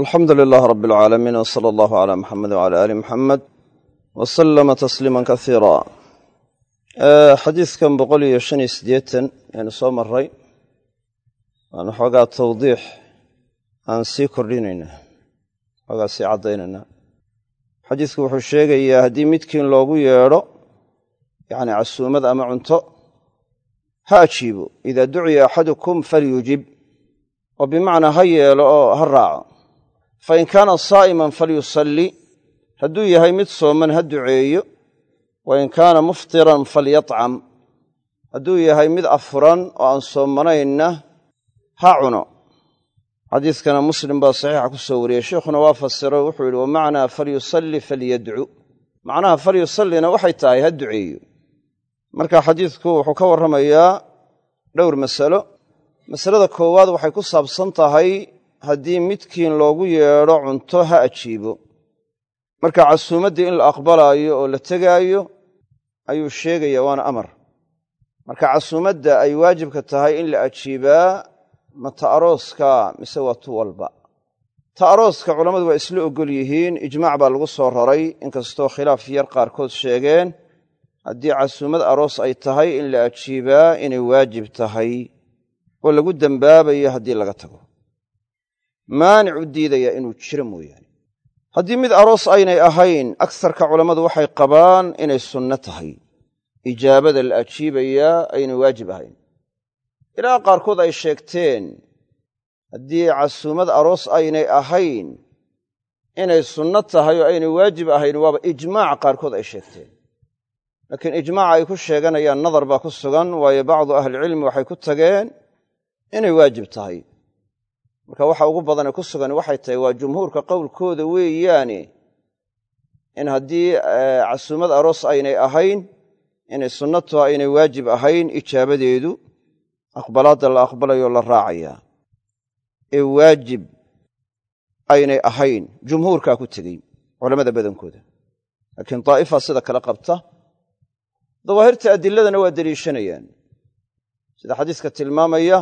alxamdu lilaah rab alcaalamiin w sala allahu calaa muxamed wcala aali muxamed wa sallama tasliima kasiira xadiidkan boqol iyo shan iyo siddeetan aynu soo maray waanu xoogaa tawdiix aan sii kordhinaynaa xoogaa sii caddaynaynaa xadiidku wuxuu sheegayaa haddii midkiin loogu yeedho yacni casuumad ama cunto ha ajiibo. Idaa duciya axadukum falyujib. Oo bimacnaa ha yeelo oo ha raaco fain kaana saa'iman falyusalli. Hadduu yahay mid sooman ha duceeyo wain kaana muftiran falyatcam hadduu yahay mid afuran oo aan soomanaynna ha cuno. Xadiidkana muslim baa saxiixa ku soo wariyey. Sheikhuna waa fasiro wuxuu yidhi wamacnaa falyusalli falyadcu macnaha falyusallina waxay tahay ha duceeyo. Marka xadiidku wuxuu ka warramayaa dhowr masalo. Masalada koowaad waxay ku saabsan tahay haddii midkiin loogu yeedho cunto ha ajiibo. Marka casuumaddii in la aqbalaayo oo la tegaayo ayuu sheegaya waana amar. Marka casuumadda ay waajibka tahay in la ajiibaa ma ta arooska mise waa tu walba. Ta arooska culammadu waa isla oggol yihiin ijmaac baa lagu soo raray inkastoo khilaaf yar qaarkood sheegeen haddii casuumad aroos ay tahay in la ajiibaa inay waajib tahay. Oo lagu dembaabayo haddii laga tago maanic u diidayaa inuu jiro mooyaane. Haddii mid aroos aynay ahayn agsarka culammadu waxay qabaan inay sunno tahay. Ijaabada la ajiibayaa aynay waajib ahayn. Ilaa qaarkood ay sheegteen haddii casuumad aroos aynay ahayn inay sunno tahay oo aynay waajib ahayn waaba ijmaac qaarkood ay sheegteen. Laakiin ijmaaca ay ku sheeganayaan nadar baa ku sugan waayo bacdu ahlicilmi waxay ku tageen inay waajib tahay marka waxa ugu badane ku sugan waxay tahay waa jumhuurka qowlkooda weeyaane in haddii casuumad aroos aynay ahayn inay sunnatuha aynay waajib ahayn ijaabadeedu aqbalaadda la aqbalayo la raacayaa ee waajib aynay ahayn jumhuurkaa ku tegey culammada badankooda. Laakiin daa'ifa sida kale qabta dawaahirta adiladana waa deliishanayaan sida xadiiska tilmaamaya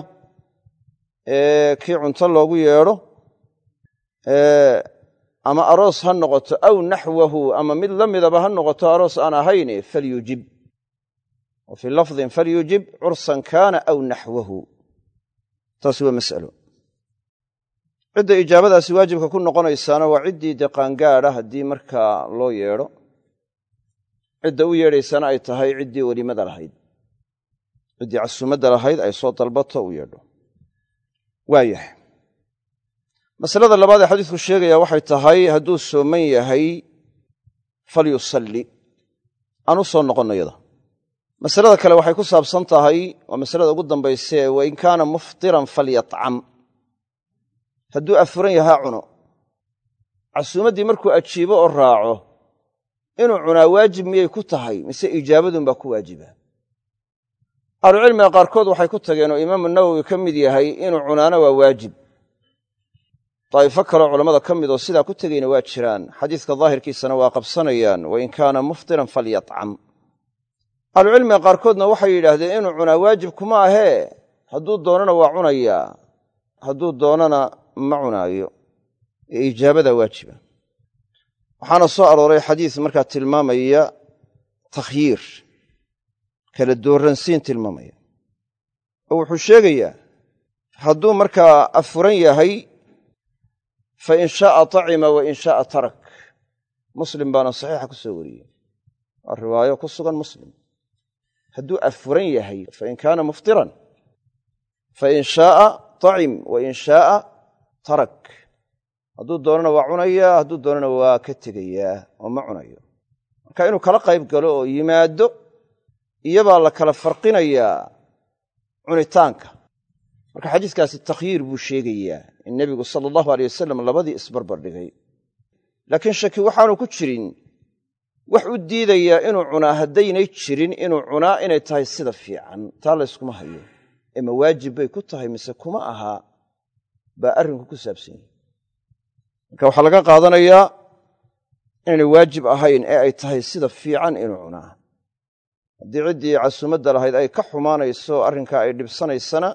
kii cunto loogu yeedho ama aroos ha noqoto aw naxwahu ama mid la midaba ha noqoto aroos aan ahayne falyujib. Wa fii lafdin falyujib cursan kaana aw naxwahu. Taasi waa mas'alo. Cidda ijaabadaasi waajibka ku noqonaysaana waa ciddii dee qaangaadha haddii markaa loo yeedho. Cidda u yeedhaysana ay tahay ciddii welimada lahayd. Ciddii casuumadda lahayd ay soo dalbato u yeedho waayahay masalada labaad ee xadiisku sheegaya waxay tahay hadduu sooman yahay falyusalli. Aan soo noqonno yada. Masalada kale waxay ku saabsan tahay waa masalada ugu dambaysee wain kaana muftiran falyatcam. Hadduu afuran yahaa cuno. Casuumaddii markuu ajiibo oo raaco inuu cunaa waajib miyay ku tahay mise ijaabadunbaa ku waajiba ahlucilmiga qaarkood waxay ku tageen oo imaamu nawowi ka mid yahay inuu cunaana waa waajib. Daa'ifo kaleo culammada ka mid oo sidaa ku tegeyna waa jiraan. Xadiiska daahirkiisana waa qabsanayaan. Wain kaana muftiran falyatcam. Ahlucilmiga qaarkoodna waxay yidhaahdeen inuu cunaa waajib kuma ahee hadduu doonana waa cunayaa hadduu doonana ma cunaayo. Ee ijaabadaa waajiba. Waxaana soo arooray xadiis markaa tilmaamaya takhyiir kala dooransiin tilmaamaya. Oo wuxuu sheegayaa hadduu markaa afuran yahay fa in shaaa tacima wa in shaaa tarak. Muslim baana saxiixa ku soo wariyey. Waa riwaayo ku sugan muslim. Hadduu afuran yahay fain kaana muftiran fain shaaa tacim wa in shaaa tarak. Hadduu doonana waa cunayaa hadduu doonana waa ka tegayaa oo ma cunayo. Marka inuu kala qayb galo oo yimaado iyabaa la kala farqinayaa cunitaanka. Marka xadiiskaasi takhyiir buu sheegayaa in nebigu sala allahu aleyh wasalam labadii isbarbar dhigay. Laakiin shaki waxaanu ku jirin wax u diidayaa inuu cunaa haddaynay jirin inuu cunaa inay tahay sida fiican. Taa layskuma hayo ee ma waajib bay ku tahay mise kuma ahaa baa arrinku ku saabsan yahi marka waxaa laga qaadanayaa inaynay waajib ahayn ee ay tahay sida fiican inuu cunaa haddii ciddii casuumadda lahayd ay ka xumaanayso arrinkaa ay dhibsanaysana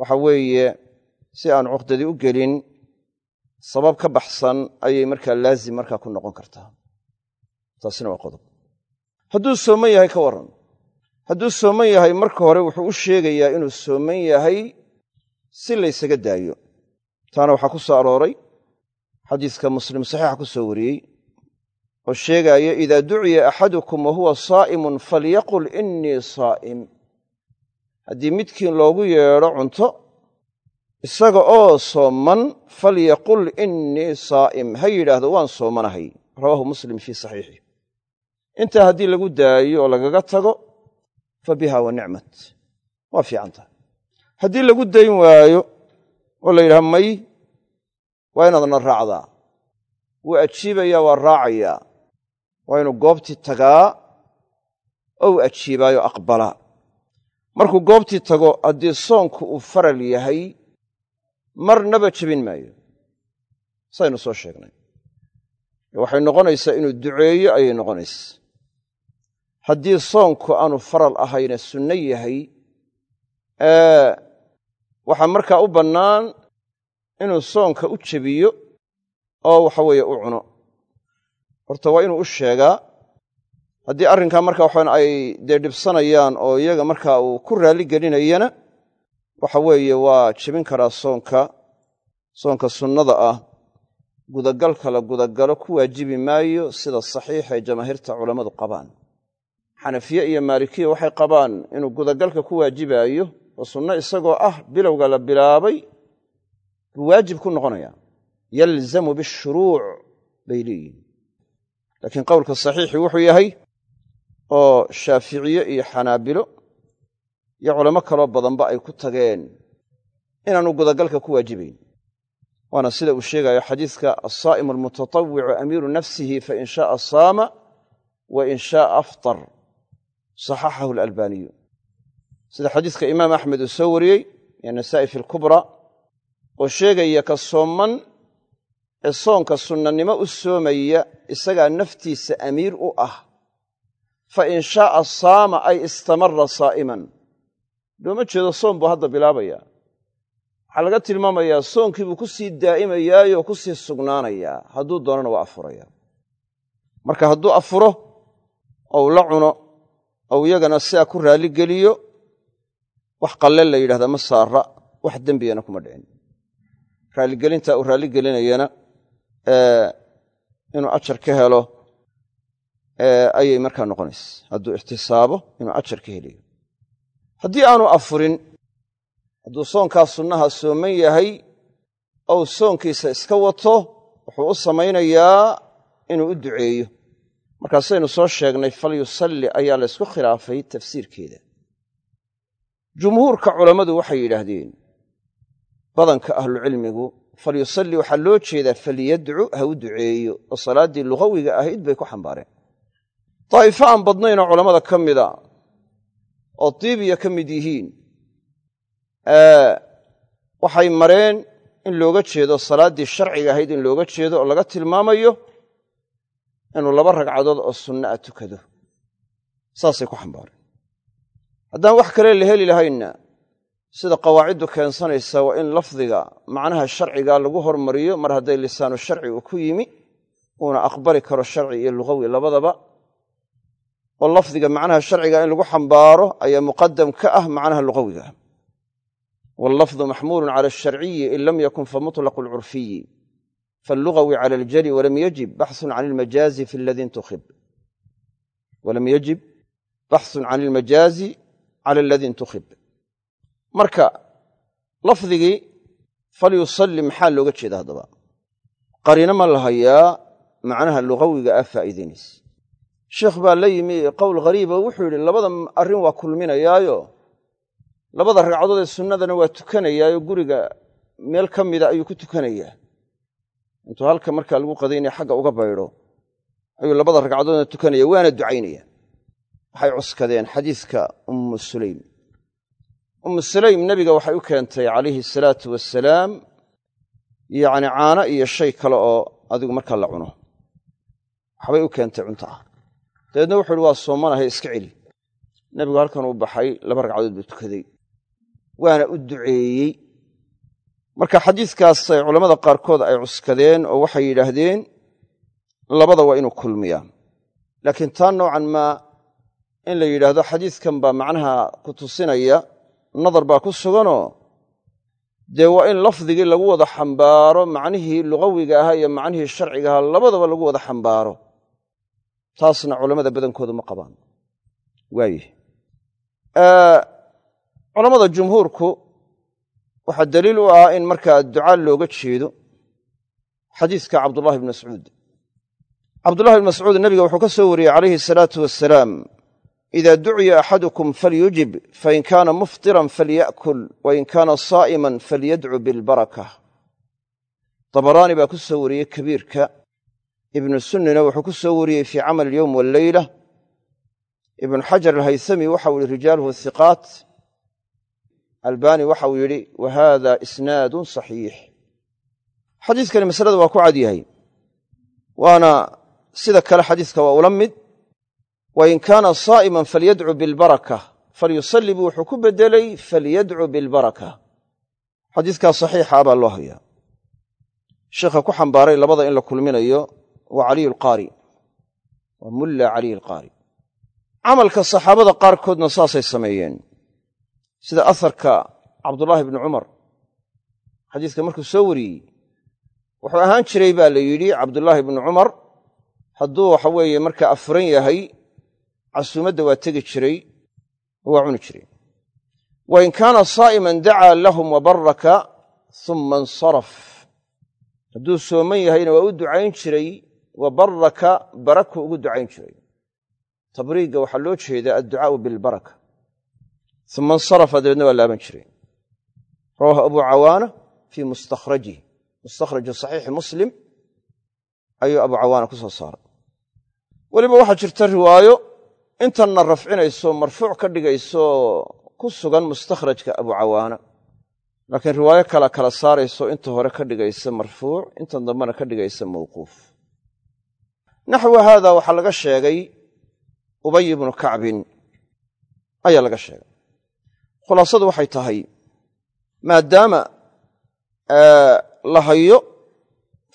waxa weeye si aan cuqdadii u gelin sabab ka baxsan ayay markaa laazim markaa ku noqon kartaa. Taasina waa qodob. Hadduu sooman yahay ka warran. Hadduu sooman yahay marka hore wuxuu u sheegayaa inuu sooman yahay si laysaga daayo. Taana waxaa ku soo arooray xadiiska muslim saxiixa ku soo wariyey oo sheegaaya idaa duciya axadukum wa huwa saa'imun falyaqul innii saa'im. Haddii midkiin loogu yeedho cunto isaga oo sooman falyaqul innii saa'im. Ha yidhaahdo waan soomanahay. Rawaahu muslim fii saxiixih intaa haddii lagu daayo oo lagaga tago fa biha wa nicmat. Waa fiican tahay. Haddii lagu dayn waayo oo la yidhaha may waa inaadna raacdaa. Wuu ajiibayaa waa raacayaa waa inuu goobtii tagaa oo uu ajiibaayo aqbalaa markuu goobtii tago haddii soonku uu faral yahay marnaba jebin maayo. Saynu soo sheegnay. Waxay noqonaysaa inuu duceeyo ayay noqonaysaa. Haddii soonku aanu faral ahayne sunno yahay waxaa markaa u bannaan inuu soonka u jebiyo oo waxa weeye u cuno horta waa inuu u sheegaa haddii arrinkaa marka waxaan ay dee dhibsanayaan oo iyaga markaa uu ku raalli gelinayana waxa weeye waa jebin karaa soonka soonka sunnada ah. Gudagalka la gudagalo ku waajibi maayo sida saxiixa ee jamaahiirta culammadu qabaan. Xanafiye iyo maalikiya waxay qabaan inuu gudagalka ku waajibaayo oo sunno isagoo ah bilowga la bilaabay buu waajib ku noqonaya yalzamu bishuruuc bay leeyihiin laakiin qowlka saxiixi wuxuu yahay oo shaaficiye iyo xanaabilo iyo culamo kaloo badanba ay ku tageen inaanu gudagalka ku waajibayn. Waana sida uu sheegayo xadiiska asaa'imu almutatawicu amiiru nafsihi fain shaaa saama wa in shaaa aftar saxaxahu alalbaaniyu sida xadiiska imaam axmed uu soo wariyey iyo nasaa'i fi lkubra oo sheegaya ka sooman ee soonka sunnanimo u soomaya isagaa naftiisa amiir u ah. Fa in shaaa saama ay istamara saa'iman. Looma jeedo soon buu hadda bilaabaya waxaa laga tilmaamayaa soonkii buu ku sii daa'imayaayoo ku sii sugnaanayaa hadduu doonana waa afuraya marka hadduu afuro ou la cuno ou iyagana sidaa ku raalligeliyo wax qalle la yidhahdaa ma saara wax dembigana kuma dhicin. Raalligelintaa uu raalligelinayana inuu ajar ka helo ayay markaa noqonaysa hadduu ixtisaabo inuu ajar ka helayo haddii aanu afurin hadduu soonkaa sunnaha sooman yahay ou soonkiisa iska wato wuxuu u samaynayaa inuu u duceeyo. Markaasaynu soo sheegnay falyusalli ayaa la ysku khilaafay tafsiirkeeda. Jumhuurka culammadu waxay yidhaahdeen badanka ahlucilmigu falyusalli waxaa loo jeedaa falyadcu ha u duceeyo. Oo salaaddii lugawiga ahayd bay ku xambaareen. Daa'ifo aan badnaynoo culammada ka mida oo diibiya ka mid yihiin waxay mareen in looga jeedo salaaddii sharciga ahayd in looga jeedo oo laga tilmaamayo inuu laba ragcadood oo sunna a tukado. Saasay ku xambaareen. Haddaan wax kale la heli lahaynna sida qawaaciddu keensanaysa waa in lafdiga macnaha sharciga lagu hormariyo mar hadday lisaanu sharci uu ku yimi uuna aqbali karo sharci iyo lugawi labadaba. Oo lafdiga macnaha sharciga in lagu xambaaro ayaa muqadam ka ah macnaha lugawiga. Wallafdu maxmuulun cala alsharciyi in lam yakun famutlaqu alcurfiyi faallugawi cala aljali walam yajib baxsun can ilmajaazi fi aladii intukhib walam yajib baxsun can ilmajaazi cala aladii intukhib marka lafdigii falyusalli maxaa looga jeeda haddaba? Qariino ma la hayaa macnaha lugawiga ah faa'iidaynaysa sheekh baa la yimi qowl ghariiba wuxuu yidhi labada arrin waa kulminayaayo. Labada ragcadood ee sunnadana waa tukanayaayo guriga meel ka mida ayuu ku tukanayaa. Intuu halka markaa lagu qadaynaya xagga uga baydho ayuu labada ragcadoodna tukanaya waana ducaynaya. Waxay cuskadeen xadiiska ummu sulaym ummu sulaym nebiga waxay u keentay calayhi salaatu wasalaam yacni caano iyo shay kale oo adigu markaa la cuno. Waxbay u keentay cunto ah dabeedna wuxu uhi waa soomanahay iska celi. Nebigu halkan uu baxay laba ragcadood buu tukaday waana u duceeyey. Marka xadiiskaasay culammada qaarkood ay cuskadeen oo waxay yidhaahdeen labada waa inuu kulmiyaa laakiin taa noocan maa in la yidhaahdo xadiiskan baa macnaha ku tusinaya nadar baa ku suganoo dee waa in lafdigii lagu wada xambaaro macnihii lugawiga ahaa iyo macnihii sharciga labadaba lagu wada xambaaro. Taasna culammada badankoodu ma qabaan. Waaye. Culammada jumhuurku waxaa daliil u ah in markaa ducaa looga jeedo xadiiska cabdullahi bn mascuud. Cabdullahi bn mascuud nebiga wuxuu ka soo wariyey calayhi asalaatu wasalaam ida duciya axadukum falyujib fain kaana muftiran falya'kul wain kaana saa'iman falyadcu bilbaraka dabaraani baa ku soo wariyey kabiirka ibnu sunnina wuxuu ku soo wariyey fii camal alyowm walleyla ibnu xajar alhaythami waxau yihi rijaaluhu hiqaat albani waxau yidhi wa hada isnaadun saxiix xadiiskani masalada waa ku cad yahay sida kale xadiiska waa ula wain kaana saa'iman falyadcu bilbaraka falyusalli buu wuxuu ku beddelay falyadcu bilbaraka. Xadiiskaa saxiixa baa loo hayaa. Sheikha ku xambaaray labada in la kulminayo waa caliy alqaari. Waa mulla caliy alqaari. Camalka saxaabada qaarkoodna saasay sameeyeen. Sida aharka cabdullaahi bni cumar. Xadiiska markuu soo wariyey wuxuu ahaan jiray baa la yidhi cabdullaahi bni cumar hadduu waxa weeye markaa afuran yahay casuumadda waa tegi jiray waa cuni jiray. Wa in kaana saa'iman dacaa lahum wabaraka summa insaraf. Hadduu sooman yahayna waa u ducayn jiray wa baraka baraku ugu ducayn jiray. Tabriigga waxaa loo jeedaa adducaau bilbaraka. Uma insarafa dabeedna waa laaban jiray. Rawahu abu cawaana fii mustakhrajih. Mustakhraji saxiixi muslim. Ayuu abu cawaana ku soo saaray. Weliba waxaa jirta riwaayo intanna rafcinayso marfuuc ka dhigayso ku sugan mustakhrajka abu cawaana. Laakiin riwaayo kala kala saarayso inta hore ka dhigaysa marfuuc intan dambena ka dhigaysa mawquuf. Naxwa haada waxaa laga sheegay ubay ibnu kacbin ayaa laga sheegay. Khulaasadu waxay tahay maadaama la hayo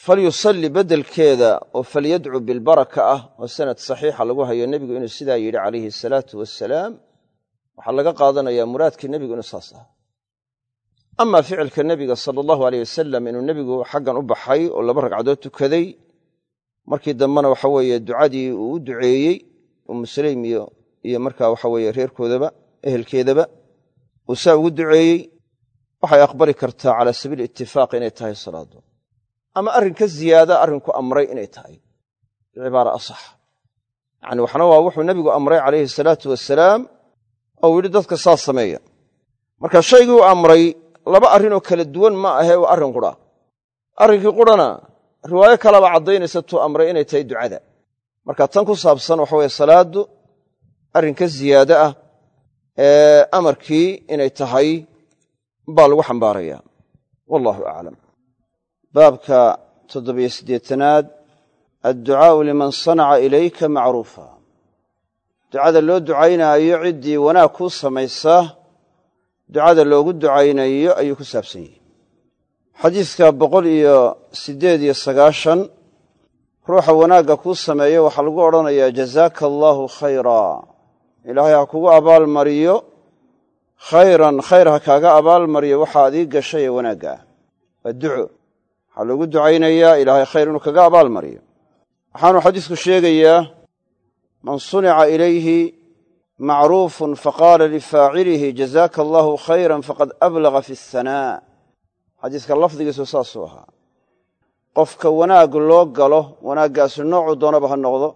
falyusalli beddelkeeda oo falyadcu bilbaraka ah oo sanad saxiixa lagu hayo. Nebigu inuu sidaa yidhi calayhi asalaatu wasalaam waxaa laga qaadanayaa muraadkii nebigu inuu saas ah amaa ficilka nebiga sala allahu aleyh wasalam inuu nebigu xaggan u baxay oo laba ragcadood tukaday markii dambena waxa weeye ducadii uu u duceeyey umu saleym iyo markaa waxa weeye reerkoodaba ehelkeedaba uu saa ugu duceeyey. Waxay aqbali kartaa cala sabiili itifaaq inay tahay salaadu ama arrin ka ziyaada arrinku amray inay tahay. Bicibaara asax yacni waxna waa wuxuu nebigu amray calayhi salaatu wasalaam ou yidhi dadka saas sameeya. Marka shaygii u amray laba arrinoo kala duwan ma ahee waa arrin qura. Arrinkii qurana riwaayo kalaba caddaynaysa tuu amray inay tahay ducada. Marka tan ku saabsan waxa weye salaaddu arrin ka ziyaade ah ee amarkii inay tahay baa lagu xambaaraya. Wallahu aclam baabka toddobiyo siddeetanaad adducaa'u liman sanaca ilayka macruufa. Ducada loo ducaynaayo ciddii wanaag kuu samaysa ducada loogu ducaynayo ayuu ku saabsan yahay. Xadiiska boqol iyo siddeed iyo sagaashan ruuxa wanaagga kuu sameeyo waxaa lagu odhanayaa jazaaka allaahu khayraa. Ilaahay ha kugu abaalmariyo khayran khayr ha kaaga abaalmariyo waxa ad ii gashay ee wanaagga ah waxaa loogu ducaynayaa ilaahay khayr inuu kaga abaalmariyo. Waxaanu xadiisku sheegayaa man sunica ilayhi macruufun faqaala lifaacilihi jazaaka allaahu khayran faqad ablaga fi asanaa xadiiska lafdigiisu saasuu ahaa. Qofka wanaag loo galo wanaaggaasi noocuu doonaba ha noqdo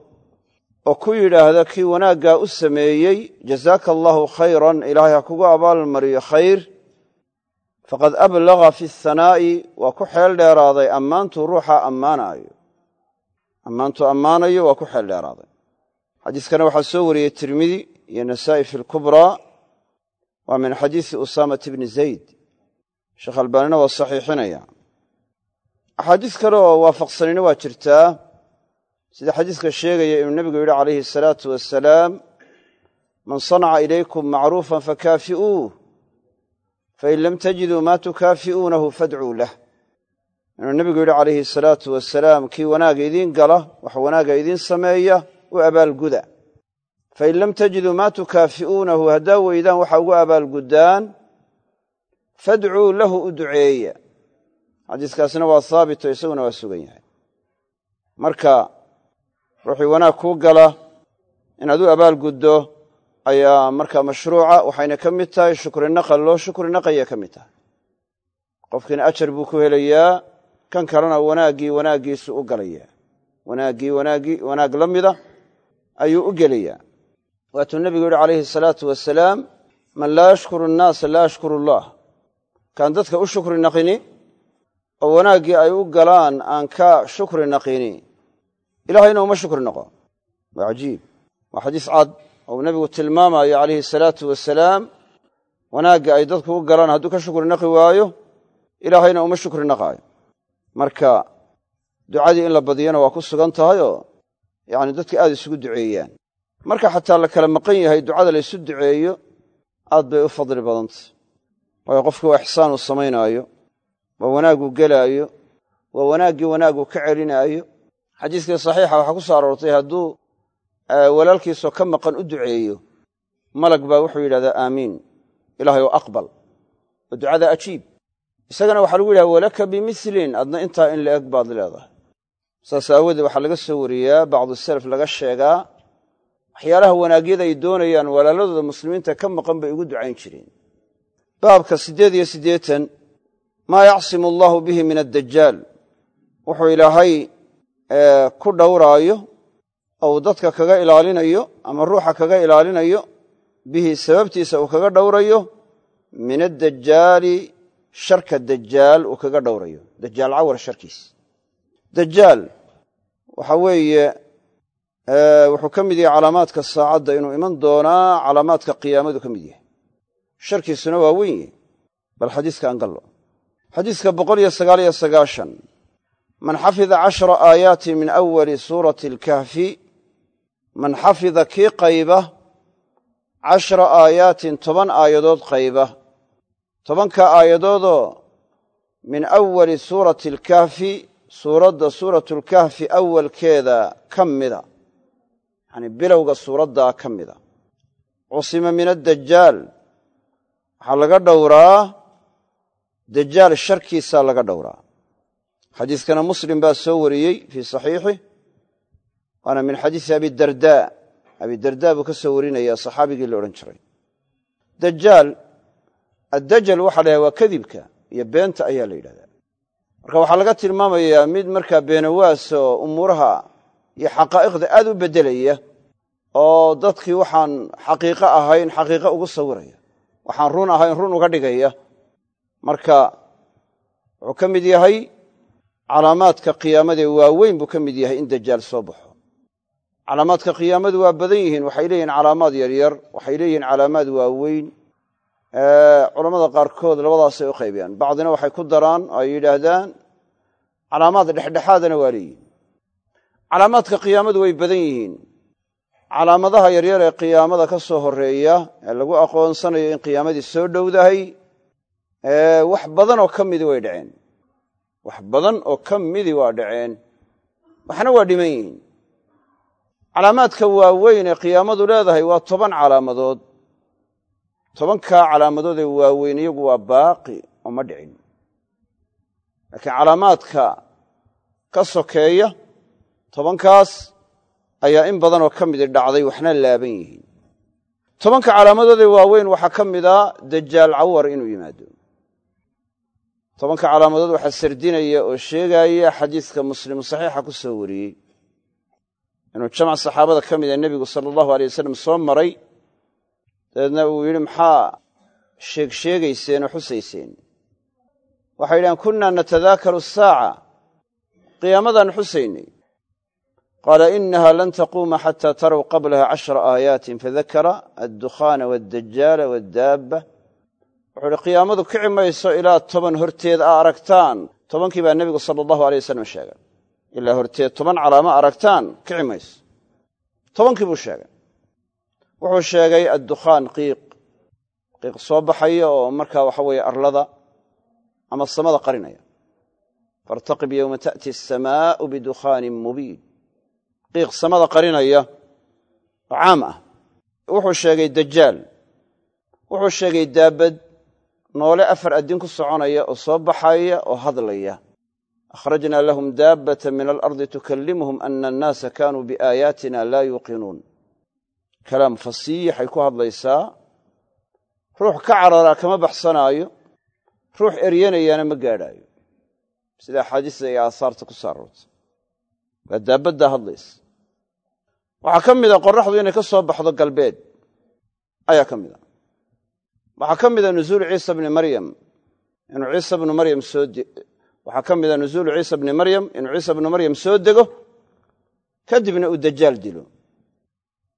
oo ku yidhaahda kii wanaaggaa u sameeyey jazaaka allaahu khayran ilaahay ha kugu abaalmariyo khayr faqad ablaga fi ahanaa'i waa ku xeel dheeraaday ammaantuu ruuxa ammaanaayo. Ammaantuu ammaanayo waa ku xeel dheeraaday. Xadiiskana waxaa soo wariyey tirmidi iyo nasaa'i fi lkubraa waa min xadiisi usaamata bni zayd. Sheekh albaanina waa saxiixinaya. Axaadiis kale oo waafaqsanina waa jirtaa sida xadiiska sheegaya inuu nebigu yidhi calayhi asalaatu wasalaam man sanaca ilaykum macruufan fakaafi'uuh fain lam tajiduu maa tukaafi'uunahu fadcuu lah inuu nebigu yidhi calayhi asalaatu wasalaam kii wanaaga idiin gala wax wanaaga idiin sameeya u abaalguda fain lam tajiduu maa tukaafi'uunahu haddaa weydaan waxa ugu abaalguddaan fadcuu lahu u duceeya xadiiskaasina waa haabito isaguna waa sugan yahay marka ruuxii wanaag kuu gala inaad u abaalguddo ayaa markaa mashruuca waxayna ka mid tahay shukrinaqal loo shukrinaqaya ka mid tahay. Qofkiina ajar buu ku helayaa kan kalena wanaaggii wanaaggiisu u galayaa. Wanaaggii wanaaggii wanaag la mida ayuu u gelayaa. Waatuu nebigu yidhi calayhi asalaatu wasalaam man laa yashkuru annaasa laa yashkuru allah kaan dadka u shukri naqini oo wanaaggii ay u galaan aan ka shukri naqini. Ilahayna uma shukri naqo waa cajiib. Waa xadiis cad oo uu nebigu tilmaamayo calayhi asalaatu wasalaam wanaagga ay dadku u galaan hadduu ka shukri naqi waayo ilaahayna uma shukri naqaayo. Marka ducadii in la badiyana waa ku sugan tahayoo yacni dadka aad isugu duceeyaan. Marka xataa la kala maqan yahay ducada la ysu duceeyo aad bay u fadli badantay waayo qofku waa ixsaan uu samaynaayo waa wanaaguu gelaayo waa wanaaggii wanaaguu ka celinaayo xadiiskii saxiixa waxaa ku soo aroortay hadduu walaalkiisoo ka maqan u duceeyo malag baa wuxuu yidhahdaa aamiin ilaahay oo aqbal. Oo ducada ajiib. Isagana waxaa lagu yidhaha walaka bimilin adna intaa in la eg baad leedahay. Saas aawoodee waxaa laga soo wariyaa bacdu salaf laga sheegaa waxyaalaha wanaagyada ay doonayaan walaaladooda muslimiinta ka maqan bay ugu ducayn jireen. Baabka siddeed iyo siddeetan maa yacsimu allaahu bihi min addajaal wuxuu ilaahay ku dhowraayo oo uu dadka kaga ilaalinayo ama ruuxa kaga ilaalinayo bihi sababtiisa uu kaga dhowrayo min addajaali sharka dajaal uu kaga dhowrayo. Dajaal cawar sharkiisa dajaal waxa weeye wuxuu ka mid yahay calaamaadka saacadda inuu iman doonaa calaamaadka qiyaamadu ka mid yahay. Sharkiisuna waa weyn yahy bal xadiiska aan gallo. Xadiiska boqol iyo sagaal iyo sagaashan. Man xafida cashara aayaati min awali suurati alkahfi man xafida kii qayba cashara aayaatin toban aayadood qayba. Tobanka aayadoodoo min awali suurati alkahfi suuradda suuratulkahfi awalkeeda ka mida. Yacanii bilowga suuraddaa ka mida. Cusima min addajaal waxaa laga dhowraa dajaal sharkiisaa laga dhowraa. Xadiiskana muslim baa soo wariyey fii saxiixih waana min xadiisi abidardaa abidardaa buu ka soo warinaya saxaabigii la odhan jiray. Dajaal addajal waxa la yhaha waa kadibka iyo beenta ayaa la yidhahdaa. Marka waxaa laga tilmaamayaa mid markaa beenawaas oo umuuraha iyo xaqaa'iqda aad u beddelaya oo dadkii waxaan xaqiiqo ahayn xaqiiqo ugu sawiraya. Waxaan run ahayn run uga dhigaya. Marka wuxuu ka mid yahay calaamaadka qiyaamadee waaweyn buu ka mid yahay in dajaal soo baxo calaamaadka qiyaamadu waa badan yihiin waxay leeyihiin calaamaad yaryar waxay leeyihiin calaamaad waaweyn. Culammada qaarkood labadaasay u qaybiyaan. Bacdina waxay ku daraan oo ay yidhaahdaan calaamaad dhexdhexaadana waa leeyihiin calaamaadka qiyaamadu way badan yihiin. Calaamadaha yaryar ee qiyaamada ka soo horreeya ee lagu aqoonsanayo in qiyaamadii soo dhowdahay wax badan oo ka midi way dhaceen. Wax badan oo ka midi waa dhaceen. Waxna waa dhiman yihiin calaamaadka waaweyn ee qiyaamadu leedahay waa toban calaamadood. Tobankaa calaamadood ee waaweyn iyagu waa baaqi oo ma dhicin. Laakiin calaamaadka ka sokeeya tobankaas ayaa in badanoo ka midi dhacday waxna laaban yihiin. Tobanka calaamadoodee waaweyn waxaa ka mida dajaal cawar inuu yimaado. Tobanka calaamadood waxaa sardinaya oo sheegaya xadiiska muslim saxiixa ku soo wariyey inuu jamac saxaabada ka mida nebigu sala allahu alay wasalam soo maray dabeedna uu yidhi maxaa sheegsheegayseen oo xusayseen? Waxay yidhahen kunna natadaakaru asaaca qiyaamadaan xusaynay qaala inaha lan taquuma xataa taraw qablaha cashra aayaatin fadakara addukhaana waaddajaala waaddaabba wuxuu ihi qiyaamadu kici mayso ilaa toban horteed a aragtaan. Tobankii baa nebigu sala allahu alay wasalam sheegay ilaa horteed toban calaamo aragtaan kici mayso. Tobankii buu sheegay. Wuxuu sheegay addukhaan qiiq. Qiiq soo baxaya oo markaa waxa weeye arlada ama samada qarinaya. Faartaqib yowma ta'ti asamaa'u bidukhaanin mubiin. Qiiq samada qarinaya oo caam ah. Wuxuu sheegay dajaal wuxuu sheegay daabad. Noole afar addin ku soconaya oo soo baxaya oo hadlaya akhrajna lahum daabbata min alardi tukallimuhum ana annaasa kaanuu biaayaatina laa yuuqinuun kalaam fasiixay ku hadlaysaa ruux ka cararaa kama baxsanaayo ruux eryanayaana ma gaadhaayo sida axaadiista iyo aahaarta ku soo aroortay waa daabaddaa hadlaysa waxaa ka mida qorraxdu inay ka soo baxdo galbeed ayaa ka mida waxaa ka mida nuzuulu ciisa bni maryam inuu ciisa bnu maryam soo waxaa ka mida nuzuulu ciisa bni maryam inuu ciisa bnu maryam soo dego kadibna uu dajaal dilo.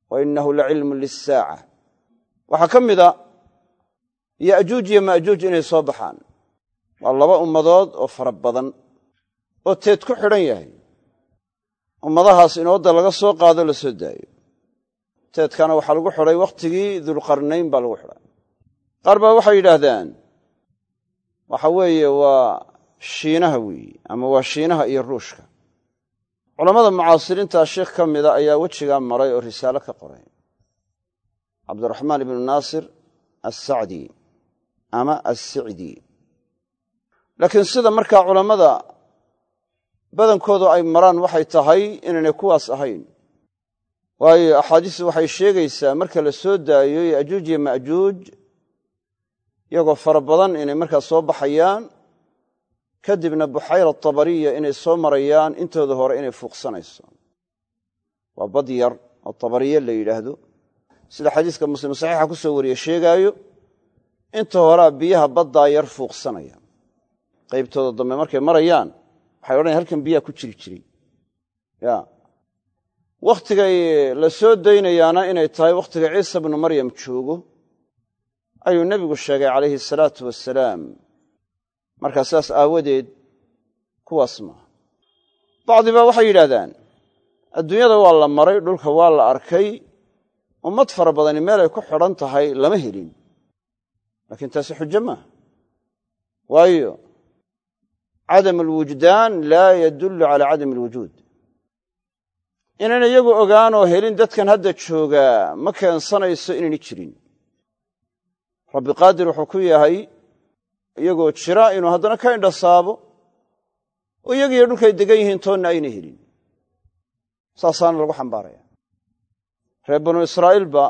Wa innahu la cilmun lissaaca. Waxaa ka mida ya'juuj iyo ma'juuj inay soo baxaan. Waa laba ummadood oo fara badan oo teed ku xidhan yahay. Ummadahaas in wadda laga soo qaado la soo daayo. Teedkana waxaa lagu xidhay wakhtigii dulqarnayn baa lagu xidhay qaar baa waxay yidhaahdaan waxa weeye waa shiinaha weeye ama waa shiinaha iyo ruushka. Culammada mucaasiriintaa sheikh ka mida ayaa wejigaa maray oo risaalo ka qoray. Cabdiraxmaan ibnu naasir assacdi ama assicdi. Laakiin sida markaa culammada badankoodu ay maraan waxay tahay inaynay kuwaas ahayn. Waayo axaadiistu waxay sheegaysaa marka la soo daayo ya'juuj iyo ma'juuj iyagoo fara badan inay markaa soo baxayaan kadibna buxayra tabariya inay soo marayaan intooda hore inay fuuqsanayso. Waa bad yar oo tabariye la yidhaahdo. Sida xadiiska muslim saxiixa ku soo wariye sheegaayo inta horea biyaha baddaa yar fuuqsanaya. Qaybtooda dambe markay marayaan waxay odhanayan halkan biyaha ku jiri jiray ya. Wakhtigay la soo daynayaana inay tahay wakhtiga ciisa bnu maryam joogo ayuu nebigu sheegay calayhi asalaatu wasalaam markaa saas aawadeed kuwaas maaha bacdi baa waxay yidhaahdaan adduunyada waa la maray dhulka waa la arkay ummad fara badani meel ay ku xidhan tahay lama helin. Laakiin taasi xujo maaha waayo cadam alwujdaan laa yadullu calaa cadami alwujuud inayna iyagu ogaanoo helin dadkan hadda joogaa ma keensanayso inayna jirin. Rabbi qaadir wuxuu ku yahay iyagoo jira inuu haddana ka indhasaabo oo iyagiiyo dhulkay degan yihiin toonna ayna helin. Saasaana lagu xambaaraya. Reer banu israa'iilba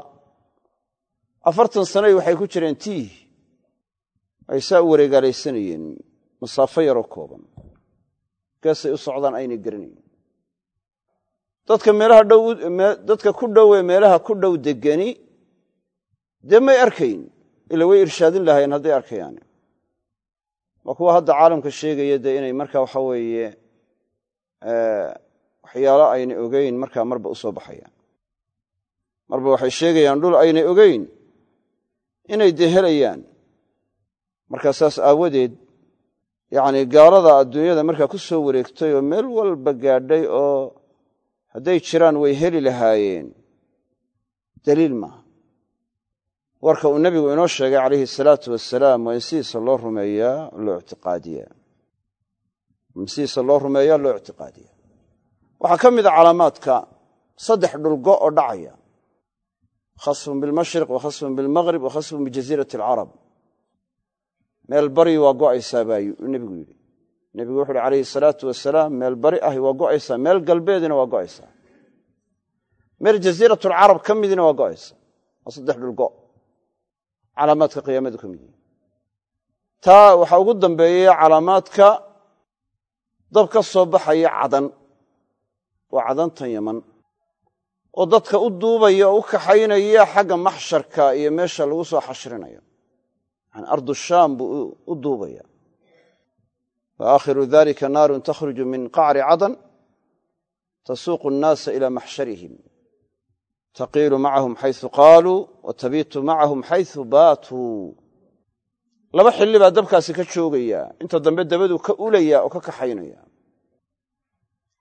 afartan sanay waxay ku jireen tiih ay saa u wareegaalaysanayeen masaafo yaroo kooban. Geesay u socdaan aynay garanayn. Dadka meelaha dhow dadka ku dhowee meelaha ku dhow degani dee may arkayn ila way irshaadin lahaayeen hadday arkayaan waa kuwa hadda caalamka sheegaya dee inay marka waxa weeye waxyaalo aynay ogeyn markaa marba u soo baxayaan marba waxay sheegayaan dhul aynay ogeyn inay dee helayaan. Markaa saas aawadeed yacni gaalada adduunyada markaa ku soo wareegtay oo meel walba gaadhay oo hadday jiraan way heli lahaayeen daliil maaha warka uu nebigu inoo sheegay calayhi salaatu wasalaam waa in sidiisa loo rumeeyaa loo ictiqaadiyaa in loo rumeeyaa loo ictiqaadiyaa waxaa ka mid a calaamaadka saddex dhulgo oo dhacaya. Khasfun bilmashriq wa khasfun bilmaghrib wa khasfun bijaziirati alcarab meel bari waa go'aysaa baa nebigu yidhi. Nebigu wuxu uhi calayhi salaatu wasalaam meel bari ahi waa go'aysaa meel galbeedina waa go'aysaa. Meel jaziiratulcarab ka midina waa go'aysaa. Waa saddex dhulgo calaamaadka qiyaamadu ka mid yihi taa waxaa ugu dambeeya calaamaadka dab ka soo baxaya cadan. Waa cadantan yaman oo dadka u duubaya oo u kaxaynaya xagga maxsharka iyo meesha lagu soo xashrinayo yani ardu shaam buu u duubaya. Wa aakhiru dalika naarun takhruju min qacri cadan tasuuqu annaasa ila maxsharihim taqiilu macahum xaysu qaaluu wa tabiitu macahum xaysu baatuu. Laba xilli baa dabkaasi ka joogaya inta dambe dabaduu ka ulaya oo ka kaxaynaya.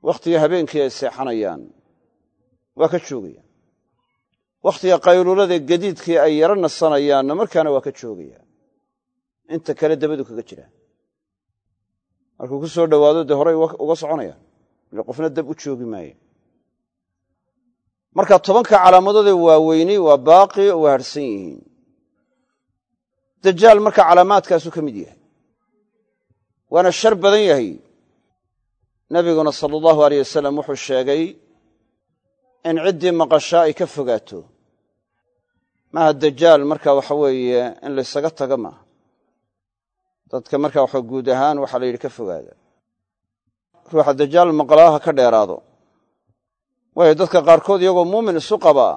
Wakhtiga habeenkii ay seexanayaan waa ka joogaya. Wakhtiga qayluulada gadiidkii ay yaro nasanayaanna markaana waa ka joogayaan inta kale dabadu kaga jiraan markuu ku soo dhowaado dee horey uga soconayaan ile qofna dab u joogi maayo marka tobanka calaamadoodee waaweyni waa baaqi oo waa harhsan yihiin. Dajaal marka calaamaadkaasuu ka mid yahay. Waana shar badan yahay. Nebiguna sala allahu aleyh wasalam wuxuu sheegay in ciddii maqashaa ay ka fogaato. Maaha dajaal marka waxa weeye in laysaga taga maaha. Dadka marka waxa guud ahaan waxaa la yidhi ka fogaada. Ruuxa dajaal maqlaaha ka dheeraado waayo dadka qaarkood iyagoo muumin isu qabaa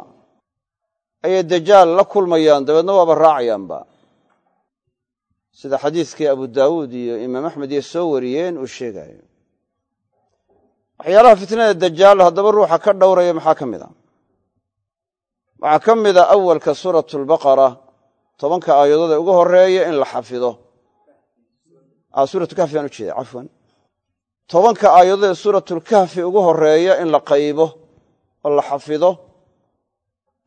ayay dajaal la kulmayaan dabeedna waaba raacayaanba. Sida xadiiskii abu daawuud iyo imaam axmed iyo soo wariyeen uu sheegaayo. Waxyaalaha fitnada dajaal haddaba ruuxa ka dhowraya maxaa ka mid a? Waxaa ka mid a awalka suuratu albaqara tobanka aayadood ee ugu horreeya in la xafido. Suuratu kahfi aan u jeeda cafwan. Tobanka aayadood ee suuratulkahfi ugu horreeya in la qaybo oo la xafido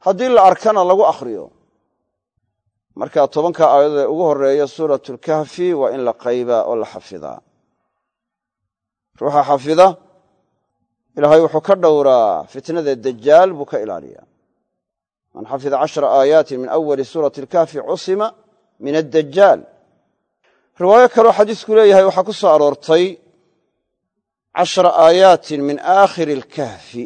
haddii la arkana lagu akhriyo. Marka tobanka aayadood ee ugu horreeya suuratulkahfi waa in la qaybaa oo la xafidaa ruuxa xafida ilaahay wuxuu ka dhowraa fitnada dajaal buu ka ilaaliyaa. Man xafida cashara aayaatin min awali suurati alkahfi cusima min addajaal riwaayo kaloo xadiisku leeyahay waxaa ku soo aroortay cashara aayaatin min aakhiri alkahfi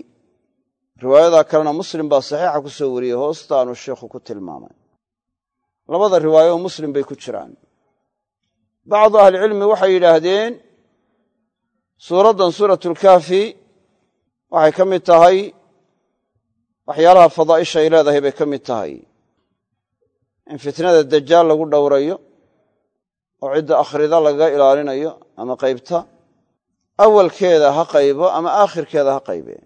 riwaayadaa kalena muslim baa saxiixa ku soo wariyey hoostaanu sheikhu ku tilmaamay. Labada riwaayo muslim bay ku jiraan. Bacdu ahlicilmi waxay yidhaahdeen suuraddan suuratulkaafi waxay ka mid tahay waxyaalaha fadaa'isha ay leedahay bay ka mid tahay. In fitnada dajaal lagu dhowrayo oo cidda akhrida lagaga ilaalinayo ama qaybta awalkeeda ha qaybo ama aakhirkeeda ha qaybe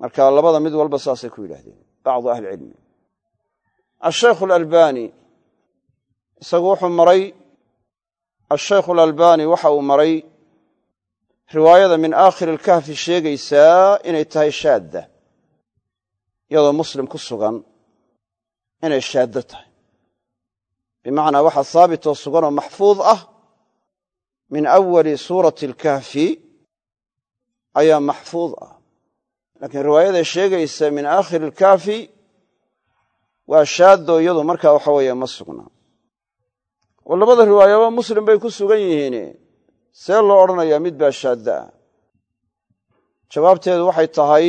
marka labada mid walba saasay ku yidhaahdeen bacdu ahlicilmi ashaykhu alalbani isagu wuxuu maray ashaykhu alalbani waxa uu maray riwaayada min aakhiri alkahfi sheegaysaa inay tahay shaadda iyadoo muslim ku sugan inay shaaddo tahay. Bimacnaa waxa haabitoo suganoo maxfuud ah min awali suurati alkahfi ayaa maxfuud ah laakiin riwaayada sheegaysa min aakhiri alkahfi waa shaaddo iyadu markaa waxa weeye ma sugna. Oo labada riwaayaba muslim bay ku sugan yihiin see loo odhanayaa mid baa shaadda ah. Jawaabteedu waxay tahay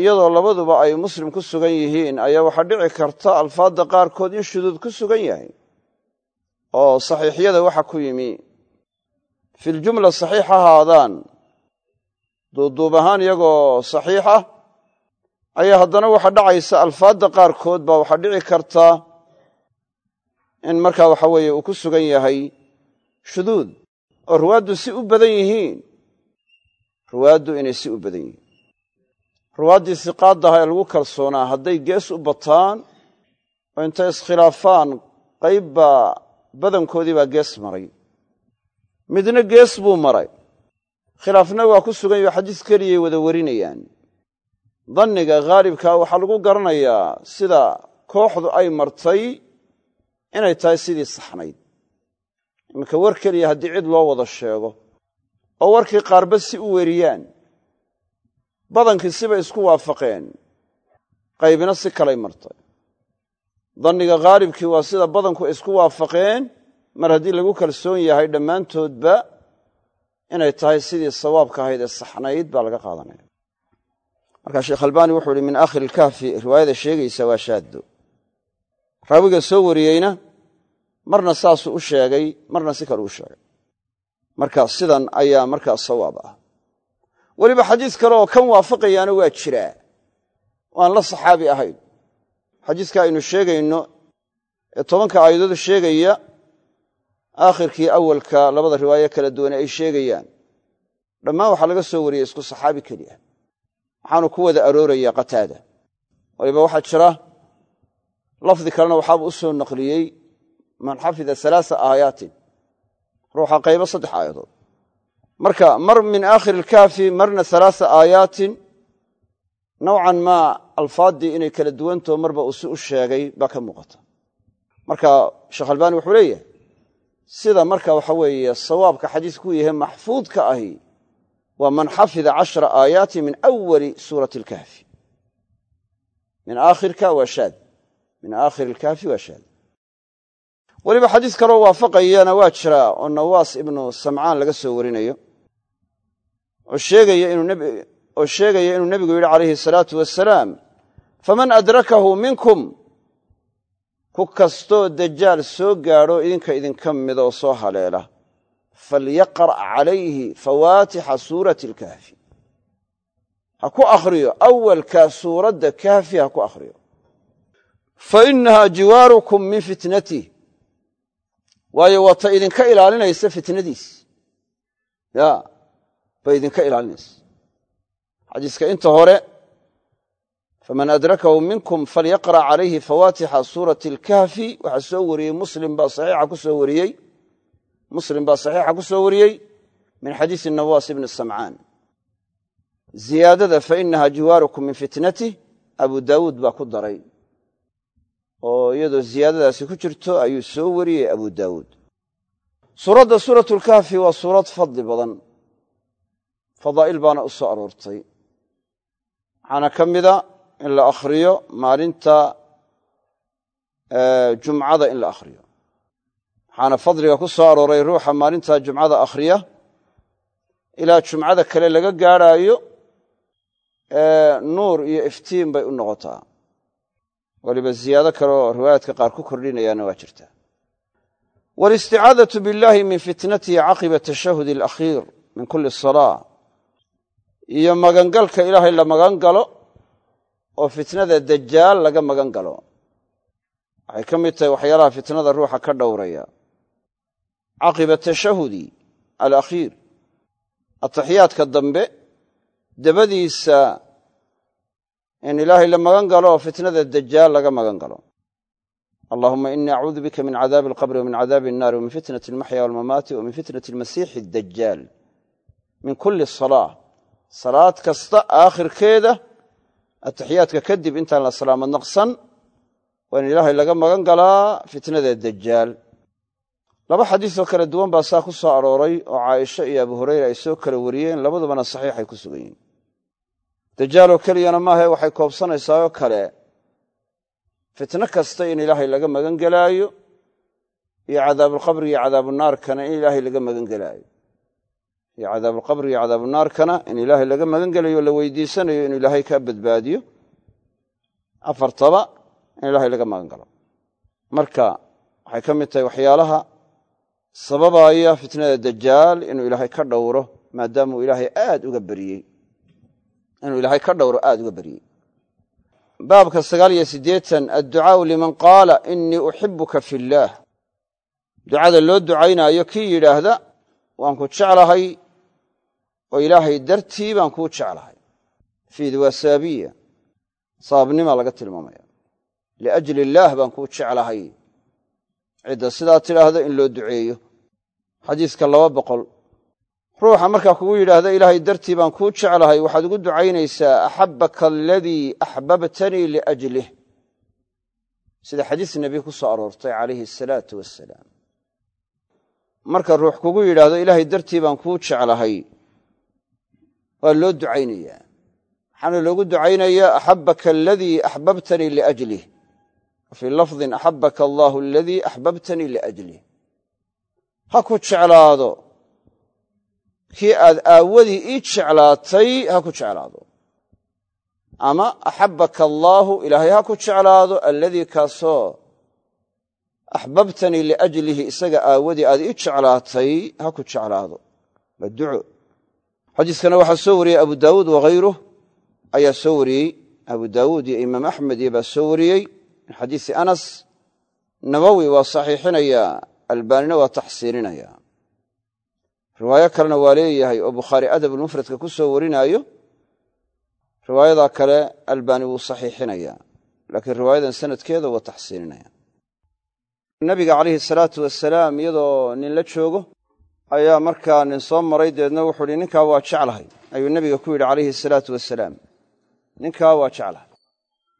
iyadoo labaduba ay muslim ku sugan yihiin ayaa waxaa dhici karta alfaadda qaarkood in shuduud ku sugan yahay. Oo saxiixyada waxa ku yimi filjumla saxiix ahaadaan duuduub ahaan iyagoo saxiix ah ayaa haddana waxa dhacaysa alfaadda qaarkood baa waxaa dhici karta in markaa waxa weeye uu ku sugan yahay shuduud oo ruwaaddu si u badan yihiin. Ruwaaddu inay si u badan yihiin. Ruwaaddii siqaaddaha ee lagu kalsoonaa hadday gees u bataan oo intay iskhilaafaan qaybbaa badankoodii baa gees maray. Midna gees buu maray khilaafna waa ku sugan yaho xadiis keliyay wada warinayaan. Danniga khaalibkaa waxaa lagu garanayaa sida kooxdu ay martay inay tahay sidii saxnayd. Iminka war keliya haddii cid loo wada sheego oo warkii qaarba si u weriyaan badankii sibay isku waafaqeen qaybina si kalay martay. Danniga khaalibkii waa sida badanku isku waafaqeen mar haddii lagu kalsoon yahay dhammaantoodba inay tahay sidii sawaabka ahayd ee saxnayd baa laga qaadanaya. Markaa sheekh albaani wuxuu ihi min aakhiri ilkahfi riwaayada sheegaysa waa shaaddo. Raawiga soo wariyeyna marna saasuu u sheegay marna si kale u sheegay. Marka sidan ayaa markaa sawaab ah. Weliba xadiis kale oo kan waafaqayaana waa jiraa oo aan la saxaabi ahayn. Xadiiska aynu sheegayno ee tobanka aayadoodu sheegaya aakhirkii awalka labada riwaayo kala duwane ay sheegayaan. Dhammaan waxaa laga soo wariyey isku saxaabi keli ah waxaanu ku wada arooraya qataada. Waliba waxaa jira lafdi kalena waxaaba u soo naqliyey man xafida alaaa aayaatin. Ruuxa qaybo saddex aayadood. Marka mar min aakhiri ilkaafi marna alaaa aayaatin. Nowcan maa alfaaddii inay kala duwantaho marba uu si u sheegay baa ka muuqata. Marka sheekh albaani wuxuu leeyahay sida marka waxa weeye sawaabka xadiisku yahay maxfuudka ahi waa man xafida cashra aayaati min awali suurati alkahfi. Min aakhirka waa shaad. Min aakhiri alkahfi waa shaad. Weliba xadiis kaloo waafaqayana waa jiraa oo nawaas ibnu samcaan laga soo warinayo oo sheegaya inuu nebigu yidhi calayhi salaatu wasalaam faman adrakahu minkum ku kastoo dajaal soo gaadho idinka idinka mida oo soo haleela. Falyaqra' calayhi fawaatixa suurati alkahfi ha ku akhriyo. Awalka suuradda kahfi ha ku akhriyo. Fa inaha jiwaarukum min fitnatih waayo waa idinka ilaalinaysa fitnadiis. Ya bay idinka ilaalinaysa. Xadiiska inta hore faman adrakahu minkum falyaqra' calayhi fawaatixa suurati alkahfi. Waxaa soo wariyey muslim baa saxiixa ku soo wariyey. Muslim baa saxiixa ku soo wariyey min xadiisi nawaas ibni samcaan. Ziyaadada fainaha jiwaarukum min fitnatih abu daawuud baa ku daray. Oo iyadoo ziyaadadaasi ku jirto ayuu soo wariyey abu daawuud. Suuradda suuratlkahfi waa suurad fadli badan. Fadaa'il baana u soo in la akhriyo maalinta jumcada in la akhriyo. Waxaana fadliga ku soo arooray ruuxa maalinta jumcada akhriya ilaa jumcada kale laga gaadhaayo nuur iyo iftiin bay u noqotaa. Waliba ziyaado kale oo riwaayaadka qaar ku kordhinayaana waa jirtaa walisticaadatu billahi min fitnatihi caqiba tashahud alakhiir min kulli salaa. Iyo magangalka ilaahay la magan galo oo fitnada dajaal laga magan galo. Waxay ka mid tahay waxyaalaha fitnada ruuxa ka dhowraya. Caqiba tashahudi alakhiir. Ataxiyaadka dambe dabadiisa in ilaahay la magan galo oo fitnada dajaal laga magan galo. Allahuma inii acuudu bika min cadaabi alqabri wamin cadaabi annaari wamin fitnati almaxya walmamaati wamin fitnati almasiixi addajaal min kulli salaa salaad kasta aakhirkeeda ataxiyaadka kadib intaan la salaamad naqsan waa in ilaahay laga magan galaa fitnada dajaal laba xadiisoo kala duwan baa saa ku soo arooray oo caaisha iyo abu hureyra ay soo kala wariyeen labadubana saxiixay ku sugan yihiin dajaaloo keliyana maahae waxay koobsanaysaayoo kale. Fitno kasta in ilaahay laga magan gelaayo iyo cadaabulqabri iyo cadaabunaarkana in ilaahay laga magan gelaayo iyo cadaabulqabri iyo cadaabunaarkana in ilaahay laga magan gelayo la weydiisanayo inuu ilaahay kaa badbaadiyo. Afartaba in ilaahay laga magan galo marka waxay ka mid tahay waxyaalaha sababaya fitnada dajaal inuu ilaahay ka dhowro maadaamuu ilaahay aad uga beriyey inuu ilaahay ka dhowro aad uga beryey baabka sagaal iyo siddeetan adducaau liman qaala inii uxibuka fi illaah ducada loo ducaynaayo kii yidhaahda waan ku jeclahay oo ilaahay dartii baan kuu jeclahay. Fiid waa saabiya sababnima laga tilmaamaya. Liajli illaah baan kuu jeclahay. Cidda sidaa tidhaahda in loo duceeyo. Xadiiska laba boqol. Ruuxa markaa kugu yidhaahda ilaahay dartii baan kuu jeclahay. Waxaad ugu ducaynaysaa axabaka aladii axbabtanii liajlih. Sida xadiis nebi ku soo aroortay calayhi asalaatu wassalaam. Marka ruux kugu yidhaahdo ilaahay dartii baan kuu jeclahay waa loo ducaynayaa. Waxaana loogu ducaynayaa axabaka aladii axbabtanii liajlih. Fii lafdin axabaka allaahu aladii axbabtanii liajlih. Ha ku jeclaado. Kii aad aawadii ii jeclaatay ha ku jeclaado. Ama axabaka allaahu ilaahay ha ku jeclaado alladii kaasoo axbabtanii liajlihi isaga aawadii aad ii jeclaatay ha ku jeclaado. Waa duco xadiiskana waxaa soo wariyey abu daawuud wakhayruh ayaa soo wariyey abu daawuud iyo imaam axmed iyo baa soo wariyey. Min xadiisi anas nawowi waa saxiixinayaa albaanina waa taxsiininaya riwaayo kalena waa leeyahay oo bukhaari adabulmufradka ku soo warinaayo. Riwaayadaa kale albaani wuu saxiixinayaa laakiin riwaayadan sanadkeeda waa taxsiininaya nabiga calayhi salaatu wasalaam iyadoo nin la joogo ayaa markaa nin soo maray dabeedna wuxuu ihi ninkaa waa jeclahay. Ayuu nebiga ku yidhi calayhi salaatu wasalaam ninkaa waa jeclahay.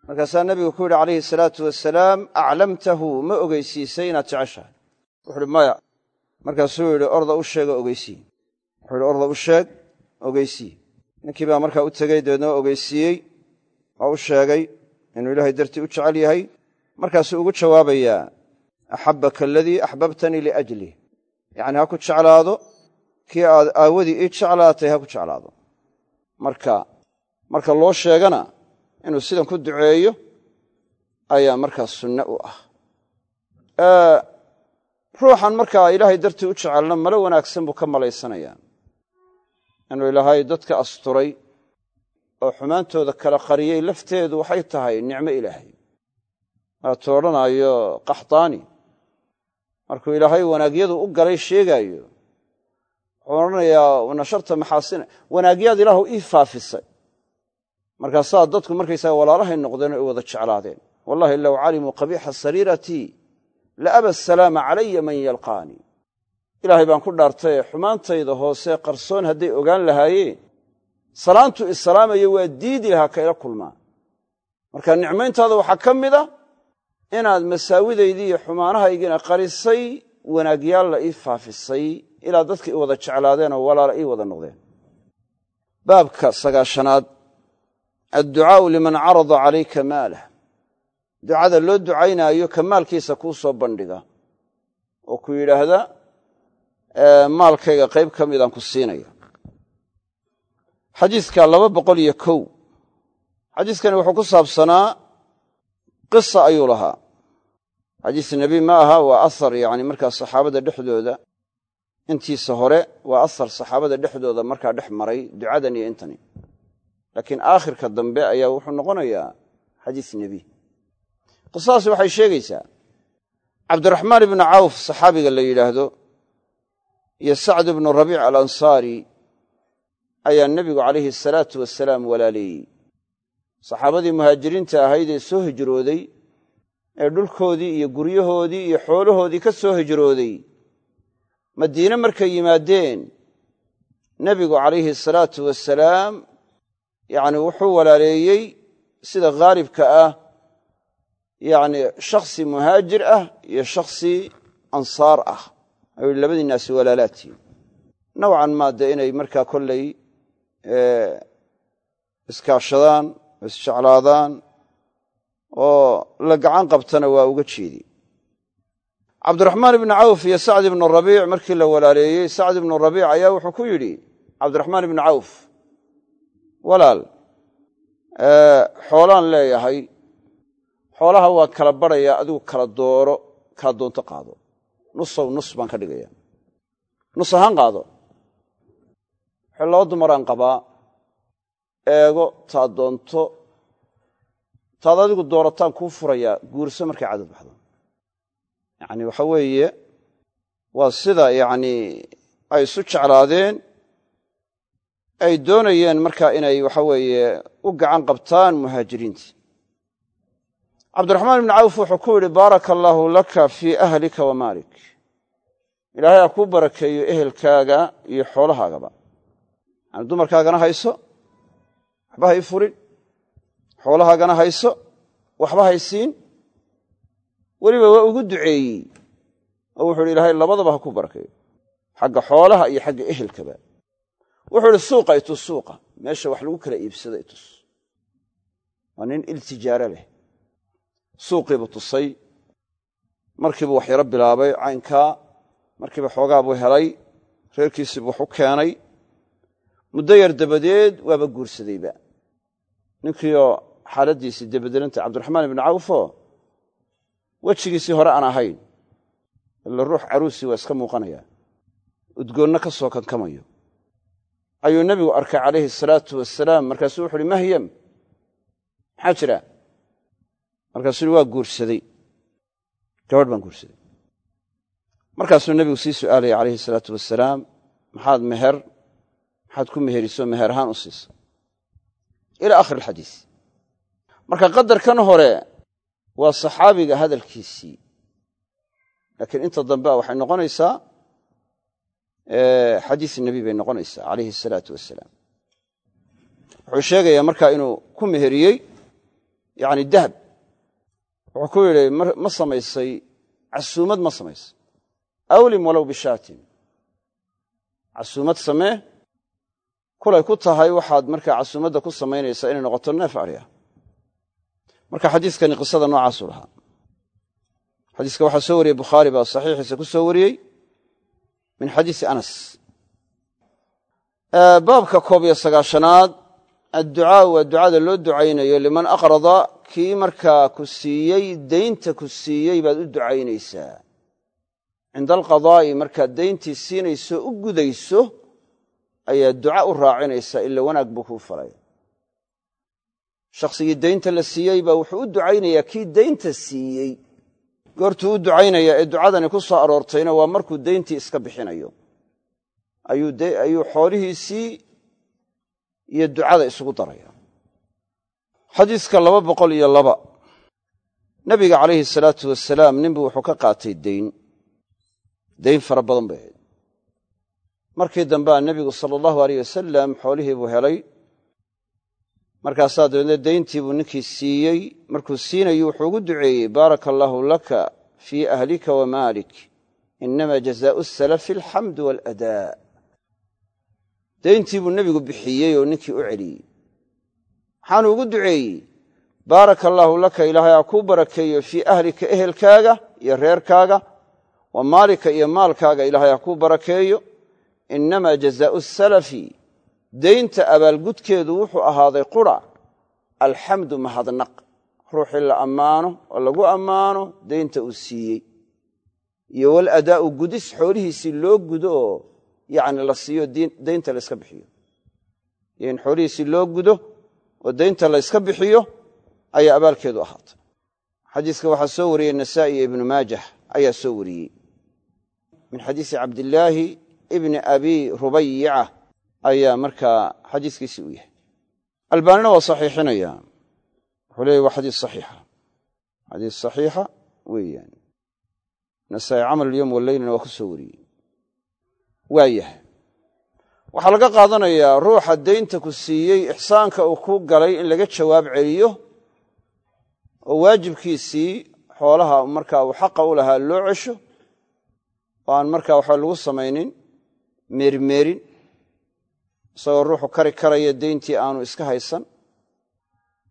Markaasaa nebigu ku yidhi calayhi salaatu wasalaam aclamtahu ma ogeysiisay inaad jeceshahay. Wuxu uhi maya. Markaasuu yidhi orda u sheeg oo ogeysii wuxuu yidhi orda u sheeg ogeysii ninkii baa markaa u tegey dabeedna ogeysiiyey waa u sheegay inuu ilaahay dartii u jecel yahay. Markaasuu ugu jawaabayaa axabbaka aladii axbabtanii liajlih yacni ha ku jeclaado kii aad aawadii ii jeclaatay ha ku jeclaado. Marka marka loo sheegana inuu sidan ku duceeyo ayaa markaa sunne u ah. Ruuxan markaa ilaahay dartii u jecelna malo wanaagsan buu ka malaysanayaa inuu ilaahay dadka asturay oo xumaantooda kala qariyey lafteedu waxay tahay nicmo ilaahay. Waatuu odhanaayo qaxdaani markuu ilaahay wanaagyadu u galay sheegaayo. Wuxuu odhanayaa nasharta maxaasina wanaagyaad ilaahu ii faafisay. Markaasaa dadku markaysaga walaalahay noqdeen oo ay wada jeclaadeen. Wallahi low calimuu qabiixa sariiratii la aba asalaama calaya man yalqaanii ilaahay baan ku dhaartaye xumaantayda hoose qarsoon hadday ogaan lahaayeen salaantu isalaamayo waa diidi lahaa ka ila kulmaa marka nicmayntaada waxaa ka mid a inaad masaawidaydii iyo xumaanahaygiina qarisay wanaagyaalla ii faafisay ilaa dadka i wada jeclaadeen oo walaala ii wada noqdeen. Baabka sagaashanaad adducaau liman carada calayka maalah ducada loo ducaynaayo ka maalkiisa kuu soo bandhiga oo ku yidhaahda maalkayga qayb ka midaan ku siinaya. Xadiidka laba boqol iyo kow. Xadiidkani wuxuu ku saabsanaa qisa ayuu lahaa. Xadiis nebi ma aha waa ahar yani markaa saxaabada dhexdooda. Intiisa hore waa ahar saxaabada dhexdooda markaa dhex maray ducadan iyo intani. Laakiin aakhirka dambe ayaa wuxuu noqonayaa xadiis nebi qisadaasi waxay sheegaysaa cabdiraxmaan ibnu cawf saxaabiga la yidhaahdo iyo sacd ibnu rabiic alansaari ayaa nebigu calayhi asalaatu wasalaam walaaleeyey saxaabadii muhaajiriinta ahayd ee soo hijrooday ee dhulkoodii iyo guryahoodii iyo xoolahoodii ka soo hijrooday madiine markay yimaadeen nebigu calayhi asalaatu wasalaam yacni wuxuu walaaleeyey sida khaalibka ah yacni shakhsi muhaajir ah iyo shakhsi ansaar ah. Ayuu labadii naasi walaalaadtii. Nowcan maa inay markaa kolley iskaashadaan oo isjeclaadaan oo la gacan qabtana waa uga jeedi. Cabdiraxmaan ibnu cawf iyo sacd ibnu rabiic markii la walaaleeyey sacd ibnu rabiic ayaa wuxuu ku yidhi cabdiraxmaan ibnu cawf walaal xoolaan leeyahay xoolaha waa kala badhayaa adigu kala dooro kaa doonto qaado. Nusow nus baan ka dhigaya nus ahaan qaado. Waxay laba dumaraan qabaa eego taad doonto taad adigu doorataan kuu furayaa guurso markay cadad baxdo. Yacni waxa weeye waa sida yacni ay isu jeclaadeen ay doonayeen marka inay waxa weeye u gacan qabtaan muhaajiriintii. Cabdiraxmaan ibnu cawf wuxuu ku yidhi baaraka allaahu laka fii ahlika wa maalik. Ilaahay ha kuu barakeeyo ehelkaaga iyo xoolahaagaba yani dumarkaagana hayso waxba hay furin. Xoolahaagana hayso. Waxba haysiin weliba waa ugu duceeyey. Oo wuxuu ihi ilaahay labadaba ha ku barakeeyo xagga xoolaha iyo xagga ehelkaba. Wuxuu ihi suuqa itus suuqa. Meesha wax lagu kala iibsada itus waa nin iltijaaro leh. Suuqiibuu tusay. Markiibuu wax yaro bilaabay caynkaa markiiba xoogaa buu helay. Reerkiisiibuu wax u keenay. Muddo yar dabadeed waaba guursadayba ninkiioo xaaladdiisii dabadelanta cabdiraxmaan ibnu cawfoo wejigiisii hore aan ahayn ila ruux caruusii waa iska muuqanaya udgoonna ka soo kankamayo. Ayuu nebigu arkay calayhi asalaatu wasalaam markaasuu wuxu uhi mahyam maxaa jira? Markaasuu uhi waa guursaday. Gabadh baan guursaday. Markaasuu nebigu sii su'aalaya calayhi salaatu wasalaam maxaad meher maxaad ku meheriso meher ahaan u siisa ilaa akhir alxadiis. Marka qadarkan hore waa saxaabiga hadalkiisii. Laakiin inta dambe waxay noqonaysaa xadiis nebi bay noqonaysaa calayhi asalaatu wasalaam wuxuu sheegayaa markaa inuu ku meheriyey yani dahab. Wuxuu ku yidhi ma samaysay casuumad ma samaysay. Awlim walow bishaatin casuumad samee kulay ku tahay waxaad markaa casuumadda ku samaynaysaa inay noqoto neef arya. Marka xadiiskani qisada noocaasuu lahaa. Xadiiska waxaa soo wariyey bukhaari baa saxiixiisa ku soo wariyey min xadiisi anas. Baabka koob iyo sagaashanaad adducaau waa ducada loo ducaynayo liman aqrada kii markaa ku siiyey daynta ku siiyey baad u ducaynaysaa. Cinda alqadaa'i markaad dayntii siinayso u gudayso ayaa duca u raacinaysaa ila wanaag buu kuu falay. Shakhsigii daynta la siiyey baa wuxuu u ducaynayaa kii daynta siiyey. Goortuu u ducaynayaa ee ducadani ku soo aroortayna waa markuu dayntii iska bixinayo. Ayuu xoolihiisii iyo ducada isugu daraya. Xadiiska laba boqol iyo laba. Nabiga calayhi salaatu wasalaam ninbu wuxuu ka qaatay dayn dayn fara badan bay ahayd markii dambea nebigu sala allahu aleyh wasalam xoolihii buu helay. Markaasaa dabeedna dayntii buu ninkii siiyey. Markuu siinayu wuxuu ugu duceeyey baaraka allaahu laka fii ahlika wa maalik inama jazaau salafi alxamdu waaladaa dayntii buu nebigu bixiyey oo ninkii u celiyey. Maxaanu ugu duceeyey baaraka allaahu laka ilaahay ha kuu barakeeyo fii ahlika ehelkaaga iyo reerkaaga wa maalika iyo maalkaaga ilaahay ha kuu barakeeyo innamaa jazaau salafi daynta abaalgudkeedu wuxuu ahaaday qura alxamdu mahadnaq ruuxii la ammaano oo lagu ammaano daynta uu siiyey iyo waladaa'u gudis xoolihiisii loo gudo oo yacni la siiyo daynta la yska bixiyo iyo in xoolihiisii loo gudo oo daynta la yska bixiyo ayaa abaalkeedu ahaatay xadiiska waxaa soo wariyey nasaa'i iyo ibnu maajah ayaa soo wariyey min xadiisi cabdillaahi ibni abi rubayica ayaa markaa xadiiskiisii u yahay. Albaanina waa saxiixinaya. Wuxuu leeyay waa xadiis saxiixa. Xadiis saxiixa weeyaan. Nasaa'i camal alyowm waleylina waa ku soo wariyey. Waa yahay. Waxaa laga qaadanayaa ruuxa daynta ku siiyey ixsaanka uu ku galay in laga jawaab celiyo oo waajibkiisii xoolaha markaa uu xaqa u lahaa loo cesho oo aan markaa waxba lagu samaynin meerimeerin isagoo ruuxu kari karaya dayntii aanu iska haysan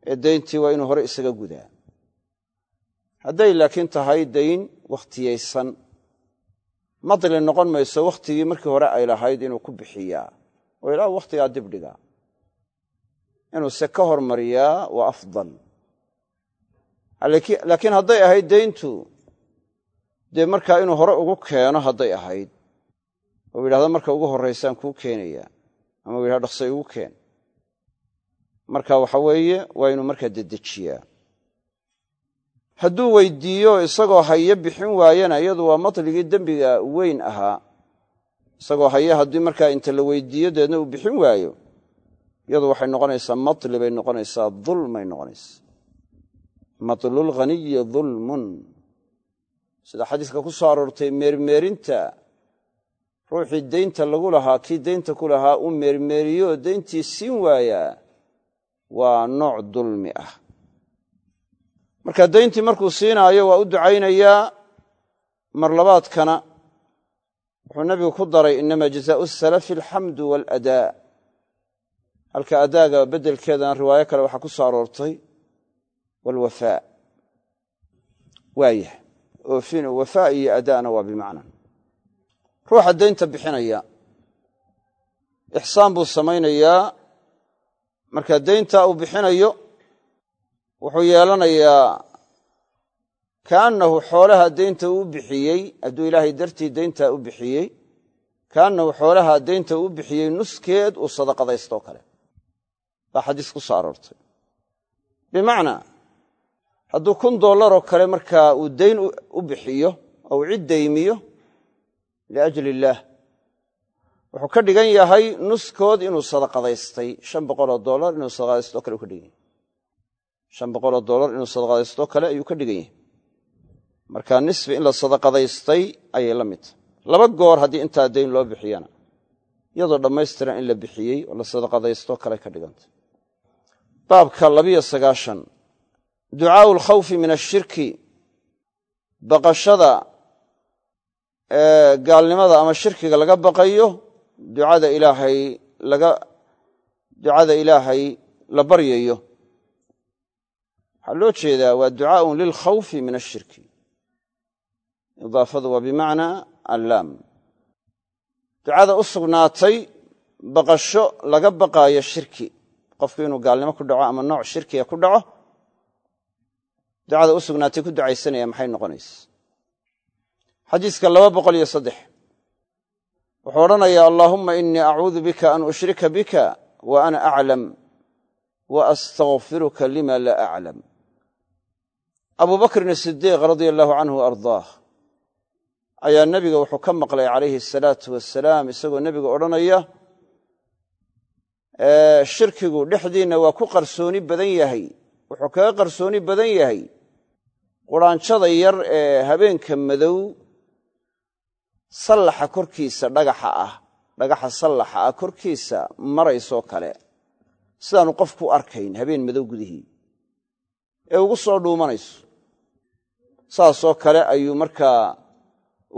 ee dayntii waa inuu hore isaga gudaa. Hadday laakiin tahay dayn wakhtiyaysan. Madli noqon mayso wakhtigii markii hore ay lahayd inuu ku bixiyaa oo ilaa wakhtigaa dibdhigaa inuu se ka hormariyaa waa afdal. Laakiin hadday ahayd dayntu dee markaa inuu hore ugu keeno hadday ahayd oo yidhahdo marka ugu horraysaan kuu keenayaa ama u yidhahdo dhaqsay ugu keen. Marka waxa weeye waa inuu markaa dedejiyaa. Hadduu weydiiyo isagoo haye bixin waayana iyadu waa matligii dembiga weyn ahaa. Isagoo haye haddii markaa inta la weydiiyo deedna uu bixin waayo iyadu waxay noqonaysaa matli bay noqonaysaa dulmay noqonaysaa. Matlulghaniyi dulmun. Sida xadiiska ku soo aroortay meermeerinta ruuxii daynta lagu lahaa kii daynta ku lahaa uu meermeeriyo oo dayntii siin waayaa waa nooc dulmi ah. Marka dayntii markuu siinaayo waa u ducaynayaa mar labaadkana. Wuxuu nabigu ku daray inama jazaau salafi alxamdu waaladaa halka adaaga beddelkeedana riwaayo kale waxaa ku soo aroortay waalwafaa waayah oofin wafaa iyo adaana waa bimacna ruuxa daynta bixinaya. Ixsaan buu samaynayaa. Marka dayntaa uu bixinayo wuxuu yeelanayaa kaannahu xoolaha daynta uu bixiyey hadduu ilaahay dartii dayntaa u bixiyey kaannahu xoolaha daynta uu bixiyey nuskeed uu sadaqadaystoo kale. Baa xadiis ku soo aroortay. Bimacnaa hadduu kun dollaroo kale markaa uu dayn u bixiyo oo uu cid daymiyo liajli illaah wuxuu ka dhigan yahay nuskood inuu sadaqadaystay shan boqoloo dollar inuu sadaqadaystoo kale uu dhigan yahay shan boqoloo dollar inuu sadaqadaystoo kale ayuu ka dhigan yahay marka nisfi in la sadaqadaystay ayay la mid tahay laba goor haddii intaa dayn loo bixiyana iyadoo dhammaystiran in la bixiyey oo la sadaqadaystoo kale ka dhigantay baabka labiyo sagaashan ducaau alkhawfi min ashirki baqashada gaalnimada ama shirkiga laga baqayo ducada ilaahay laga ducada ilaahay la baryayo. Waxaa loo jeedaa waa ducaaun lilkhawfi min ashirki idaafadu waa bimacnaa allaam. Ducada u sugnaatay baqasho laga baqaayo shirki. Qofku inuu gaalnimo ku dhaco ama nooc shirkiga ku dhaco ducada u sugnaatay ku ducaysanaya maxay noqonaysa xadiiska laba boqol iyo saddex. Wuxuu odhanayaa allaahumma inii acuudu bika an ushrika bika wa ana aclam wa astakfiruka lima laa aclam abu bakrin asidiiq radia allahu canhu ardaah ayaa nebiga wuxuu ka maqlay calayhi asalaatu wasalaam isagoo nebiga odhanaya shirkigu dhexdiinna waa ku qarsooni badan yahay. Wuxuu kaga qarsooni badan yahay quraanjada yar ee habeenka madow sallaxa korkiisa dhagaxa ah dhagaxa sallaxa ah korkiisa maraysoo kale. Sidaanu qofku arkayn habeen madow gudihii ee ugu soo dhuumanayso. Saasoo kale ayuu markaa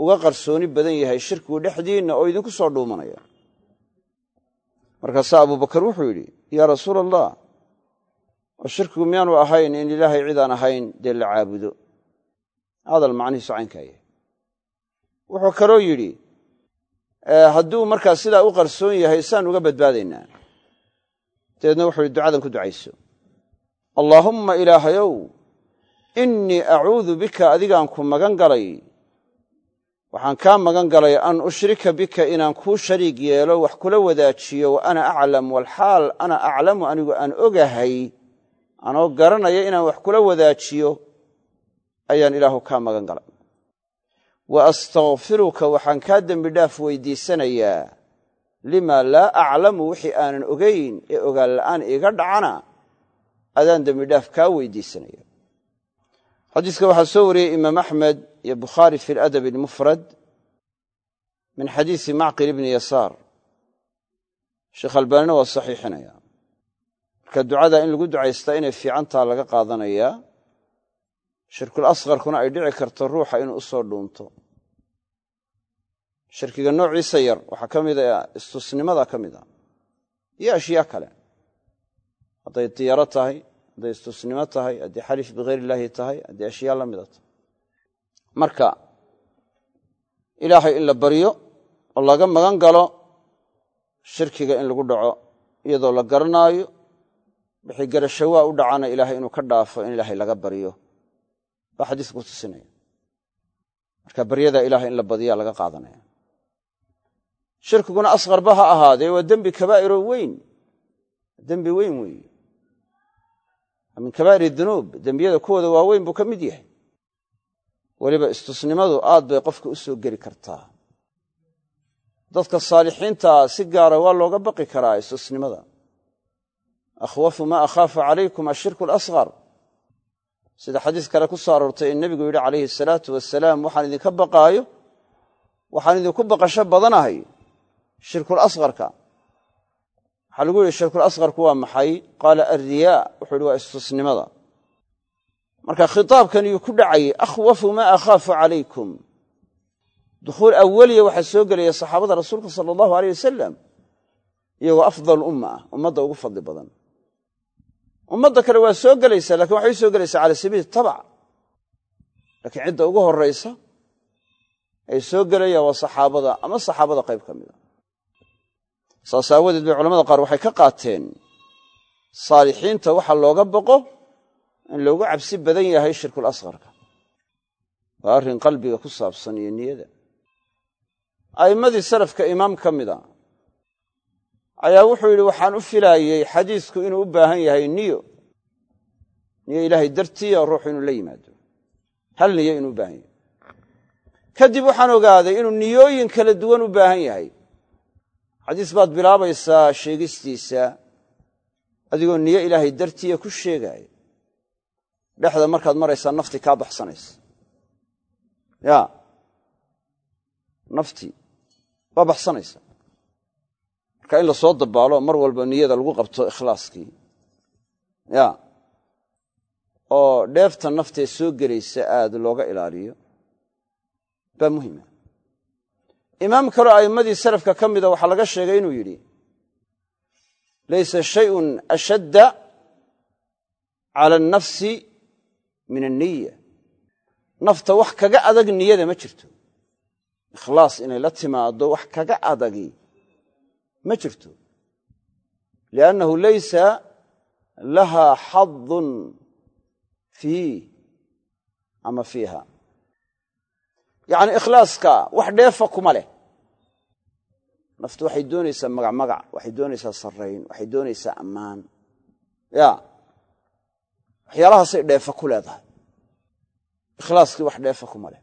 uga qarsooni badan yahay shirkigu dhexdiinna oo idinku soo dhuumanaya. Markaasaa abubakar wuxuu yidhi yaa rasuula allah oo shirkigu miyaanu ahayn in ilaahay cidaan ahayn dee la caabudo. Hadal macnihiisu caynkaa yahay wuxuu kaloo yidhi hadduu markaa sidaa u qarsoon yahay saan uga badbaadaynaa. Dabeedna wuxuu yidhi ducadan ku ducayso. Allaahumma ilaahayow innii acuudu bika adigaan ku magan galay. Waxaan kaa magan galay an ushrika bika inaan kuu shariig yeelo wax kula wadaajiyo wa ana aclam walxaal ana aclamu anigu aan ogahay. Anoo garanaya inaan wax kula wadaajiyo ayaan ilaahu kaa magan galay wa astakfiruka waxaan kaa dembi dhaaf weydiisanayaa. Lima laa aclamu wixii aanan ogayn ee ogaan la'aan iiga dhacana adaan dembi dhaaf kaa weydiisanaya xadiiska waxaa soo wariyey imaam axmed iyo bukhaari fi aladab almufrad min xadiisi macqil ibni yasaar. Sheekh albaanina waa saxiixinaya. Marka ducada in lagu ducaystaa inay fiicantaa laga qaadanayaa shirkul asqarkuna ay dhici karto ruuxa inuu u soo dhuunto. Shirkiga noociisa yar waxaa ka mid a istusnimada ka mid a iyo ashyaa kale. Hadday diyaaro tahay hadday istusnimo tahay haddii xalif bikayr illaahi tahay haddii ashyaa la mida tahay. Marka ilaahay in la baryo oo laga magan galo shirkiga in lagu dhaco iyadoo la garanaayo wixii garashawaa u dhacana ilaahay inuu ka dhaafo in ilaahay laga baryo baa xadiiska ku tusinaya. Marka baryada ilahay in la badiyaa laga qaadanaya. Shirkiguna asqarba ha ahaadee waa dembi kabaa'iroo weyn. Dembi weyn weeye min kabaa'ir dunuub dembiyada kuwooda waaweyn buu ka mid yahay. Weliba istusnimadu aad bay qofka u soo geli kartaa. Dadka saalixiintaa si gaara waa looga baqi karaa istusnimada. Akhwafu maa akhaafu calaykum ashirku alasqar sida xadiis kale ku soo aroortay in nebigu yidhi calayhi asalaatu wasalaam waxaan idinka baqaayo waxaan idinku baqasho badanahay shirkul asqarka. Waxaa lagu yidhi shirkul asqarku waa maxay? Qaala alriyaa wuxuu yidhi waa istusnimada. Marka khitaabkan yuu ku dhacayay akhwafu maa akhaafu calaykum. Dukhuul awaliya waxaa soo gelaya saxaabada rasuulka sala allahu aleyh wasalam iyagoo afdal umma ah ummadda ugu fadli badan ummadda kale waa soo gelaysaa laakiin waxay soo gelaysaa cala sabiili tabac laakiin cidda ugu horaysa ay soo gelayaan waa saxaabada ama saxaabada qayb ka mida saas aawadeed bay culamada qaar waxay ka qaateen saalixiinta waxa looga baqo in loogu cabsi badan yahay shirkul asqarka. Waa arrin qalbiga ku saabsan iyo niyada. A'immadii salafka imaam ka mida ayaa wuxuu yidhi waxaan u filaayey xadiisku inuu u baahan yahay niyo. Niyo ilaahay dartiya ruuxu inuu la yimaado. Hal niyo inuu u baahan yahay. Kadib waxaan ogaaday inuu niyooyin kala duwan u baahan yahay. Xadiis baad bilaabaysaa sheegistiisa adigoo niyo ilaahay dartiya ku sheegaaya dhexda markaad maraysaa nafti kaa baxsanaysa. Ya naftii waa baxsanaysa marka in la dabaalo mar walba niyada lagu qabto ikhlaaskii. Ya. Oo dheefta naftee soo gelaysa aada looga ilaaliyo. Baa muhima imaam kaloo a'immadii salafka ka mida waxaa laga sheegay inuu yidhi laysa shayun ashadda cala annafsi min anniya nafta wax kaga adag niyada ma jirto. Ikhlaas inay la timaaddo wax kaga adagi ma jirto. liannahu laysa lahaa xadun fiih ama fiiha yacni ikhlaaska wax dheefa kuma leh naftu waxay doonaysaa magac magac waxay doonaysaa sarrayn waxay doonaysaa ammaan ya waxyaalahaasay dheefa ku leedahay ikhlaaskii wax dheefa kuma leh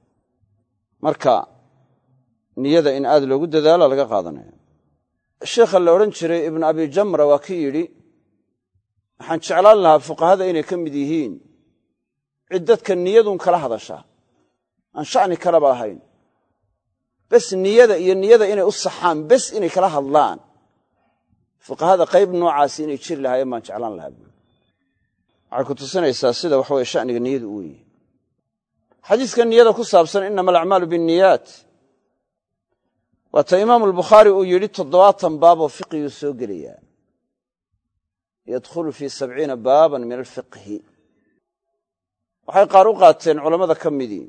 marka niyada in aad loogu dadaala laga qaadanaya sheikha la odhan jiray ibnu abi jamra waa ki yidhi waxaan jeclaan lahaa fuqahada inay ka mid yihiin. Cid dadka niyadun kala hadashaa. Aan sha'ni kalaba ahayn. Bes niyada iyo niyada inay u saxaan bes inay kala hadlaan. Fuqahada qayb noocaasi inay jiri lahaayeen baan jeclaan lahaa. Buui waxay ku tusinaysaa sida waxaweye sha'niga niyadu u weye xadiiska niyada ku saabsan inama alacmaalu binniyaat waata imaamu albukhaari uu yidhi toddobaatan baaboo fiqiguu soo gelayaa. Yadkhulu fii sabciina baaban min alfiqhi. Waxay qaar u qaateen culammada ka midii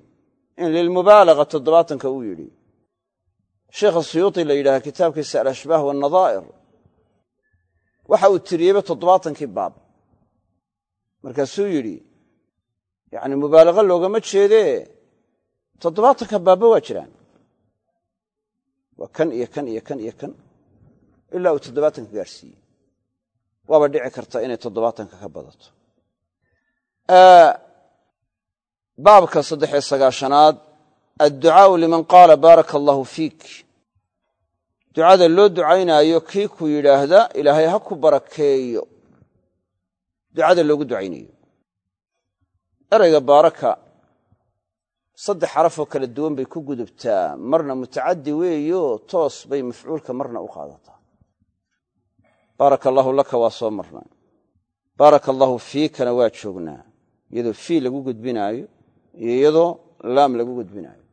in lilmubaalaga toddobaatanka uu yidhi. Sheikha suyuuti la yidhaha kitaabkiisa alashbaah waannadaa'ir waxa uu tiriyeyba toddobaatankii baab. Markaasuu yidhi yacni mubaalaga loogama jeedee. Toddobaatanka baabba waa jiraan waa kan iyo kan iyo kan iyo kan. Ilaa uu toddobaatanka gaadhsiiyey waaba dhici karta inay toddobaatanka ka badato. Baabka saddexiyo sagaashanaad adducaau liman qaala baaraka allaahu fiik. Ducada loo ducaynaayo kii ku yidhaahda ilaahay ha ku barakeeyo. Ducada loogu ducaynayo. Erayga baaraka saddex xarafoo kala duwan bay ku gudubtaa. Marna mutacaddi weeyo toos bay mafcuulka marna u qaadataa. Baaraka allaahu laka waa soo marnaa. Baaraka allaahu fiikana waa joognaa. Iyadoo fii lagu gudbinaayo iyo iyadoo laam lagu gudbinaayo.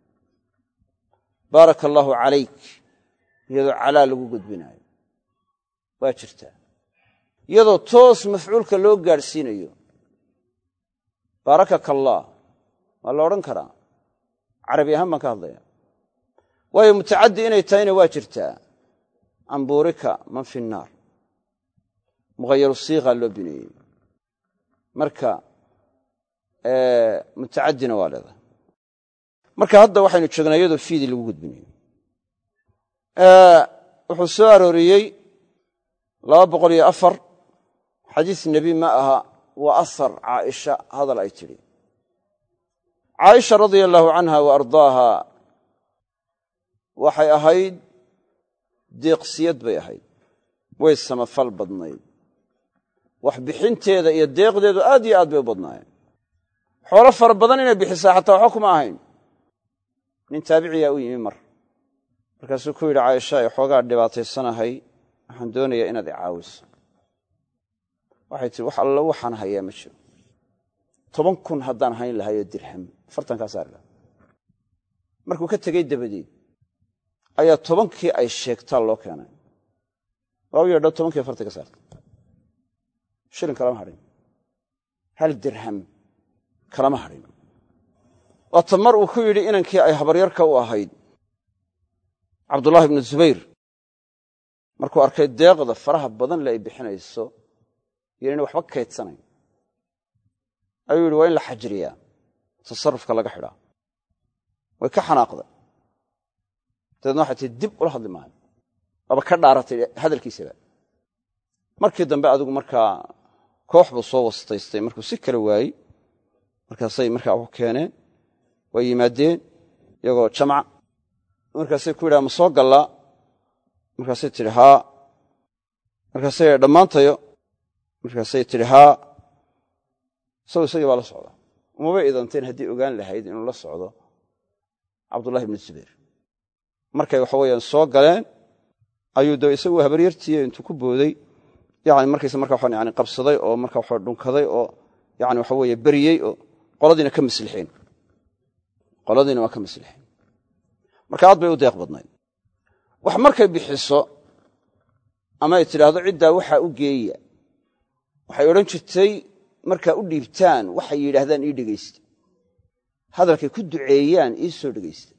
Baaraka allaahu calayk iyadoo calaa lagu gudbinaayo. Waa jirtaa. Iyadoo toos mafcuulka loo gaadhsiinayo. Baarakaka allah waa la odhan karaa carabi ahaan baan ka hadlaya waayo mutacaddi inay tahayna waa jirtaa. Ambuurika man fi nnaar mughayaru siiqaa loo bineeyey. Marka mutacaddina waa leedahay. Marka hadda waxaynu joognaa iyadoo fiidii lagu gudbinayo wuxuu soo arooriyey laba boqol iyo afar. Xadiis nebi ma aha. Waa asar caaisha hadal ay tidhi caaisha radia allaahu canha wa ardaaha waxay ahayd deeqsiyad bay ahayd. Way samafal badnayd. Wax bixinteeda iyo deeqdeedu aad iyo aad bay u badnaayeen. Xoolo fara badan inay bixisaa xataa waxba kuma ahayn. Nin taabiciyaa u yimi mar. Markaasuu ku yidhi caaisha ay xoogaa dhibaataysanahay. Waxaan doonayaa inaad i caawiso waxay tihi wax alla waxaan hayaa ma jiro. Toban kun haddaan hayn lahayoo dirham afartankaa saari laha markuu ka tegey dabadeed ayaa tobankii ay sheegtaa loo keenay. Waa u yeedho tobankii ka saarta. Shilin kalama hadhin hal dirham kalama hadhin waata mar uu ku yidhi inankii ay habaryarka u ahayd cabdullaahi ibnu zubayr. Markuu arkay deeqda faraha badan le ay bixinayso iyo ina waxba kaydsanayn ayuu yidhi waa in la xajiriyaa tasarufka laga xidhaa. Way ka xanaaqday. Dabeedna waxay tii dib ula hadli maayo waaba ka dhaaratay hadalkiisaba. Markii dambe adigu markaa koox buu soo wastaystay. Markuu si kala waayey markaasay markaa u keeneen way yimaadeen iyagoo jamca markaasay ku yidhaha ma soo gallaa markaasay tidhi haa. Markaasay dhammaantayo. Markaasay tidhi haa. Isagu isagii baa la socda umabay idanteen haddii ogaan lahayd inuu la socdo cabdullahi ibnu zubayr. Markay waxa weeyaan soo galeen ayuu de isagu habaryartiiyo intuu ku booday. Yani markaysa marka waxaan yani qabsaday oo marka waxa dhunkaday oo yani waxa weeye beriyey oo qoladiina ka maslixeen qoladiina waa ka maslixeen marka aad bay u deeq badnayd. Wax markay bixiso ama ay tidhaahdo ciddaa waxaa u geeya waxay odhan jirtay markaa u dhiibtaan waxay yidhaahdaan ii dhegaysta. Hadalkay ku duceeyaan ii soo dhegaysta.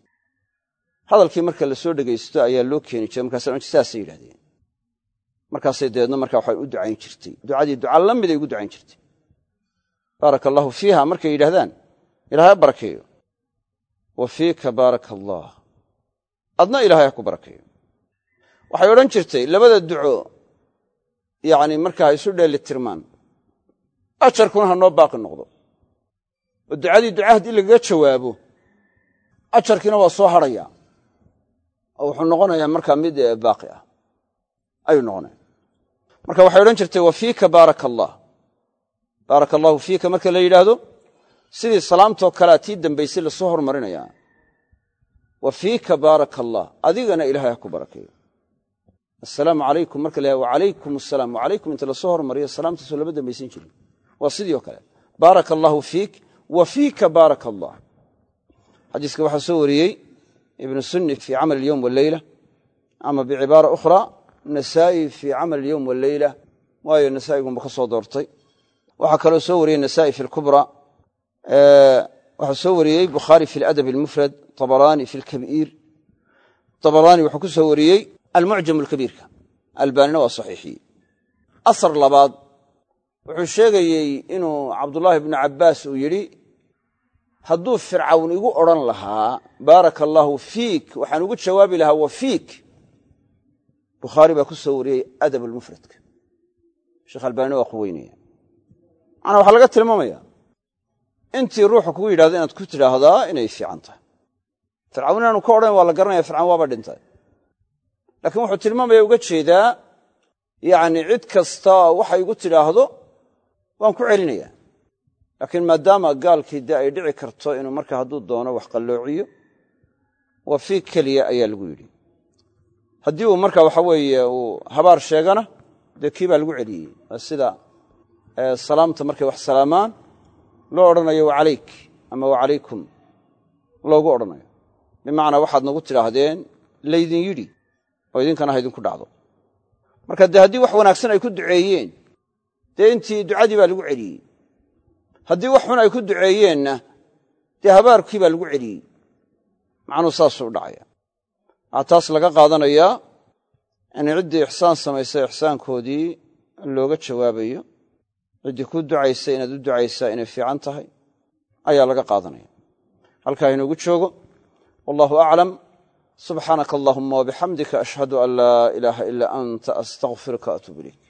Hadalkii marka la soo dhegaysto ayaa loo keeni jiray markaasa saasay yidhahdeen markaasay dabeedna markaa waxay u ducayn jirtay. Ducadii duca la miday ugu ducayn jirtay. Baaraka allaahu fiiha markay yidhahdaan ilahay ha barakeeyo. Wa fiika baaraka allaah adna ilahay ha ku barakeeyo. Waxay odhan jirtay labada duco yacni markaa ha isu dheeli tirmaan ajarkuna ha noo baaqi noqdo. Oo ducadii duca haddii lagaga jawaabo ajarkiina waa soo hadhaya oo wuxuu noqonayaa markaa mid baaqi ah. Ayuu noqonaya marka waxay odhan jirtay wa fiika baaraka allah baaraka allaahu fiika marka la yidhaahdo sidii salaamtoo kalea tii dambaysay la soo hormarinayaa wa fiika baaraka allah adigana ilahay ha ku barakeeyo. Assalaamu calaykum marka la wa calaykum asalaam wacalaykum inta la soo hormariyo salaamtaasoo lama dambaysan jirin waa sidii oo kale. Baaraka allaahu fiik wa fiika baaraka allah xadiiska waxaa soo wariyey ibnu sunni fii camal alyowm waleyla ama bicibaara ukhra nasaa'i fii camal alyowm waleyla waayo nasaa'igunba ka soo doortay. Waxaa kaloo soo wariyey nasaa'i fi lkubra waxaa soo wariyey bukhaari fi aladab almufrad tabaraani fi lkabiir tabaraani wuxuu ku soo wariyey almucjam alkabiirka albaanina waa saxiixiyey asar labaad wuxuu sheegayey inuu cabdullaahi bnu cabbaas uu yidhi hadduu fircawn igu odhan lahaa baaraka allaahu fiik waxaan ugu jawaabi lahaa wa fiik. Bukhaari baa ku soo wariyey adab almufradka sheekh albaanina waa quweynaya. Macnaa waxaa laga tilmaamaya intii ruuxu kugu yidhahdo inaad ku tidhaahdaa inay fiican tahay. Fircawn inaanu ka odhan waa la garanaya fircawn waaba dhintay. Laakiin wuxuu tilmaamaya uga jeedaa yacni cid kasta waxay igu tidhaahdo waan ku celinaya laakiin maadaama gaalkii dee ay dhici karto inuu marka hadduu doono wax qalloociyo waa fii keliya ayaa lagu yidhi. Haddii uu marka waxa weeye uu habaar sheegana dee kii baa lagu celiyey. Waa sida salaamta markay wax salaamaan loo odhanayo wacalayk ama wacalaykum loogu odhanayo. Bimacnaa waxaad nagu tidhaahdeen laydin yidhi oo idinkana ha idinku dhacdo. Marka dee haddii wax wanaagsan ay ku duceeyeen dee intii ducadii baa lagu celiyey. Haddii wax xun ay ku duceeyeenna dee habaarkii baa lagu celiyey. Macnuu saasuu dhacaya. Waxaa taas laga qaadanayaa in ciddii ixsaan samaysay ixsaankoodii looga jawaabayo. Ciddii ku ducaysa inaad u ducaysaa inay fiican tahay ayaa laga qaadanaya. Halkaa inoogu joogo wallahu aclam subxaanaka allahuma wabixamdika ashhadu an laa ilaaha ilaa anta astaqfiruka atuub ilayk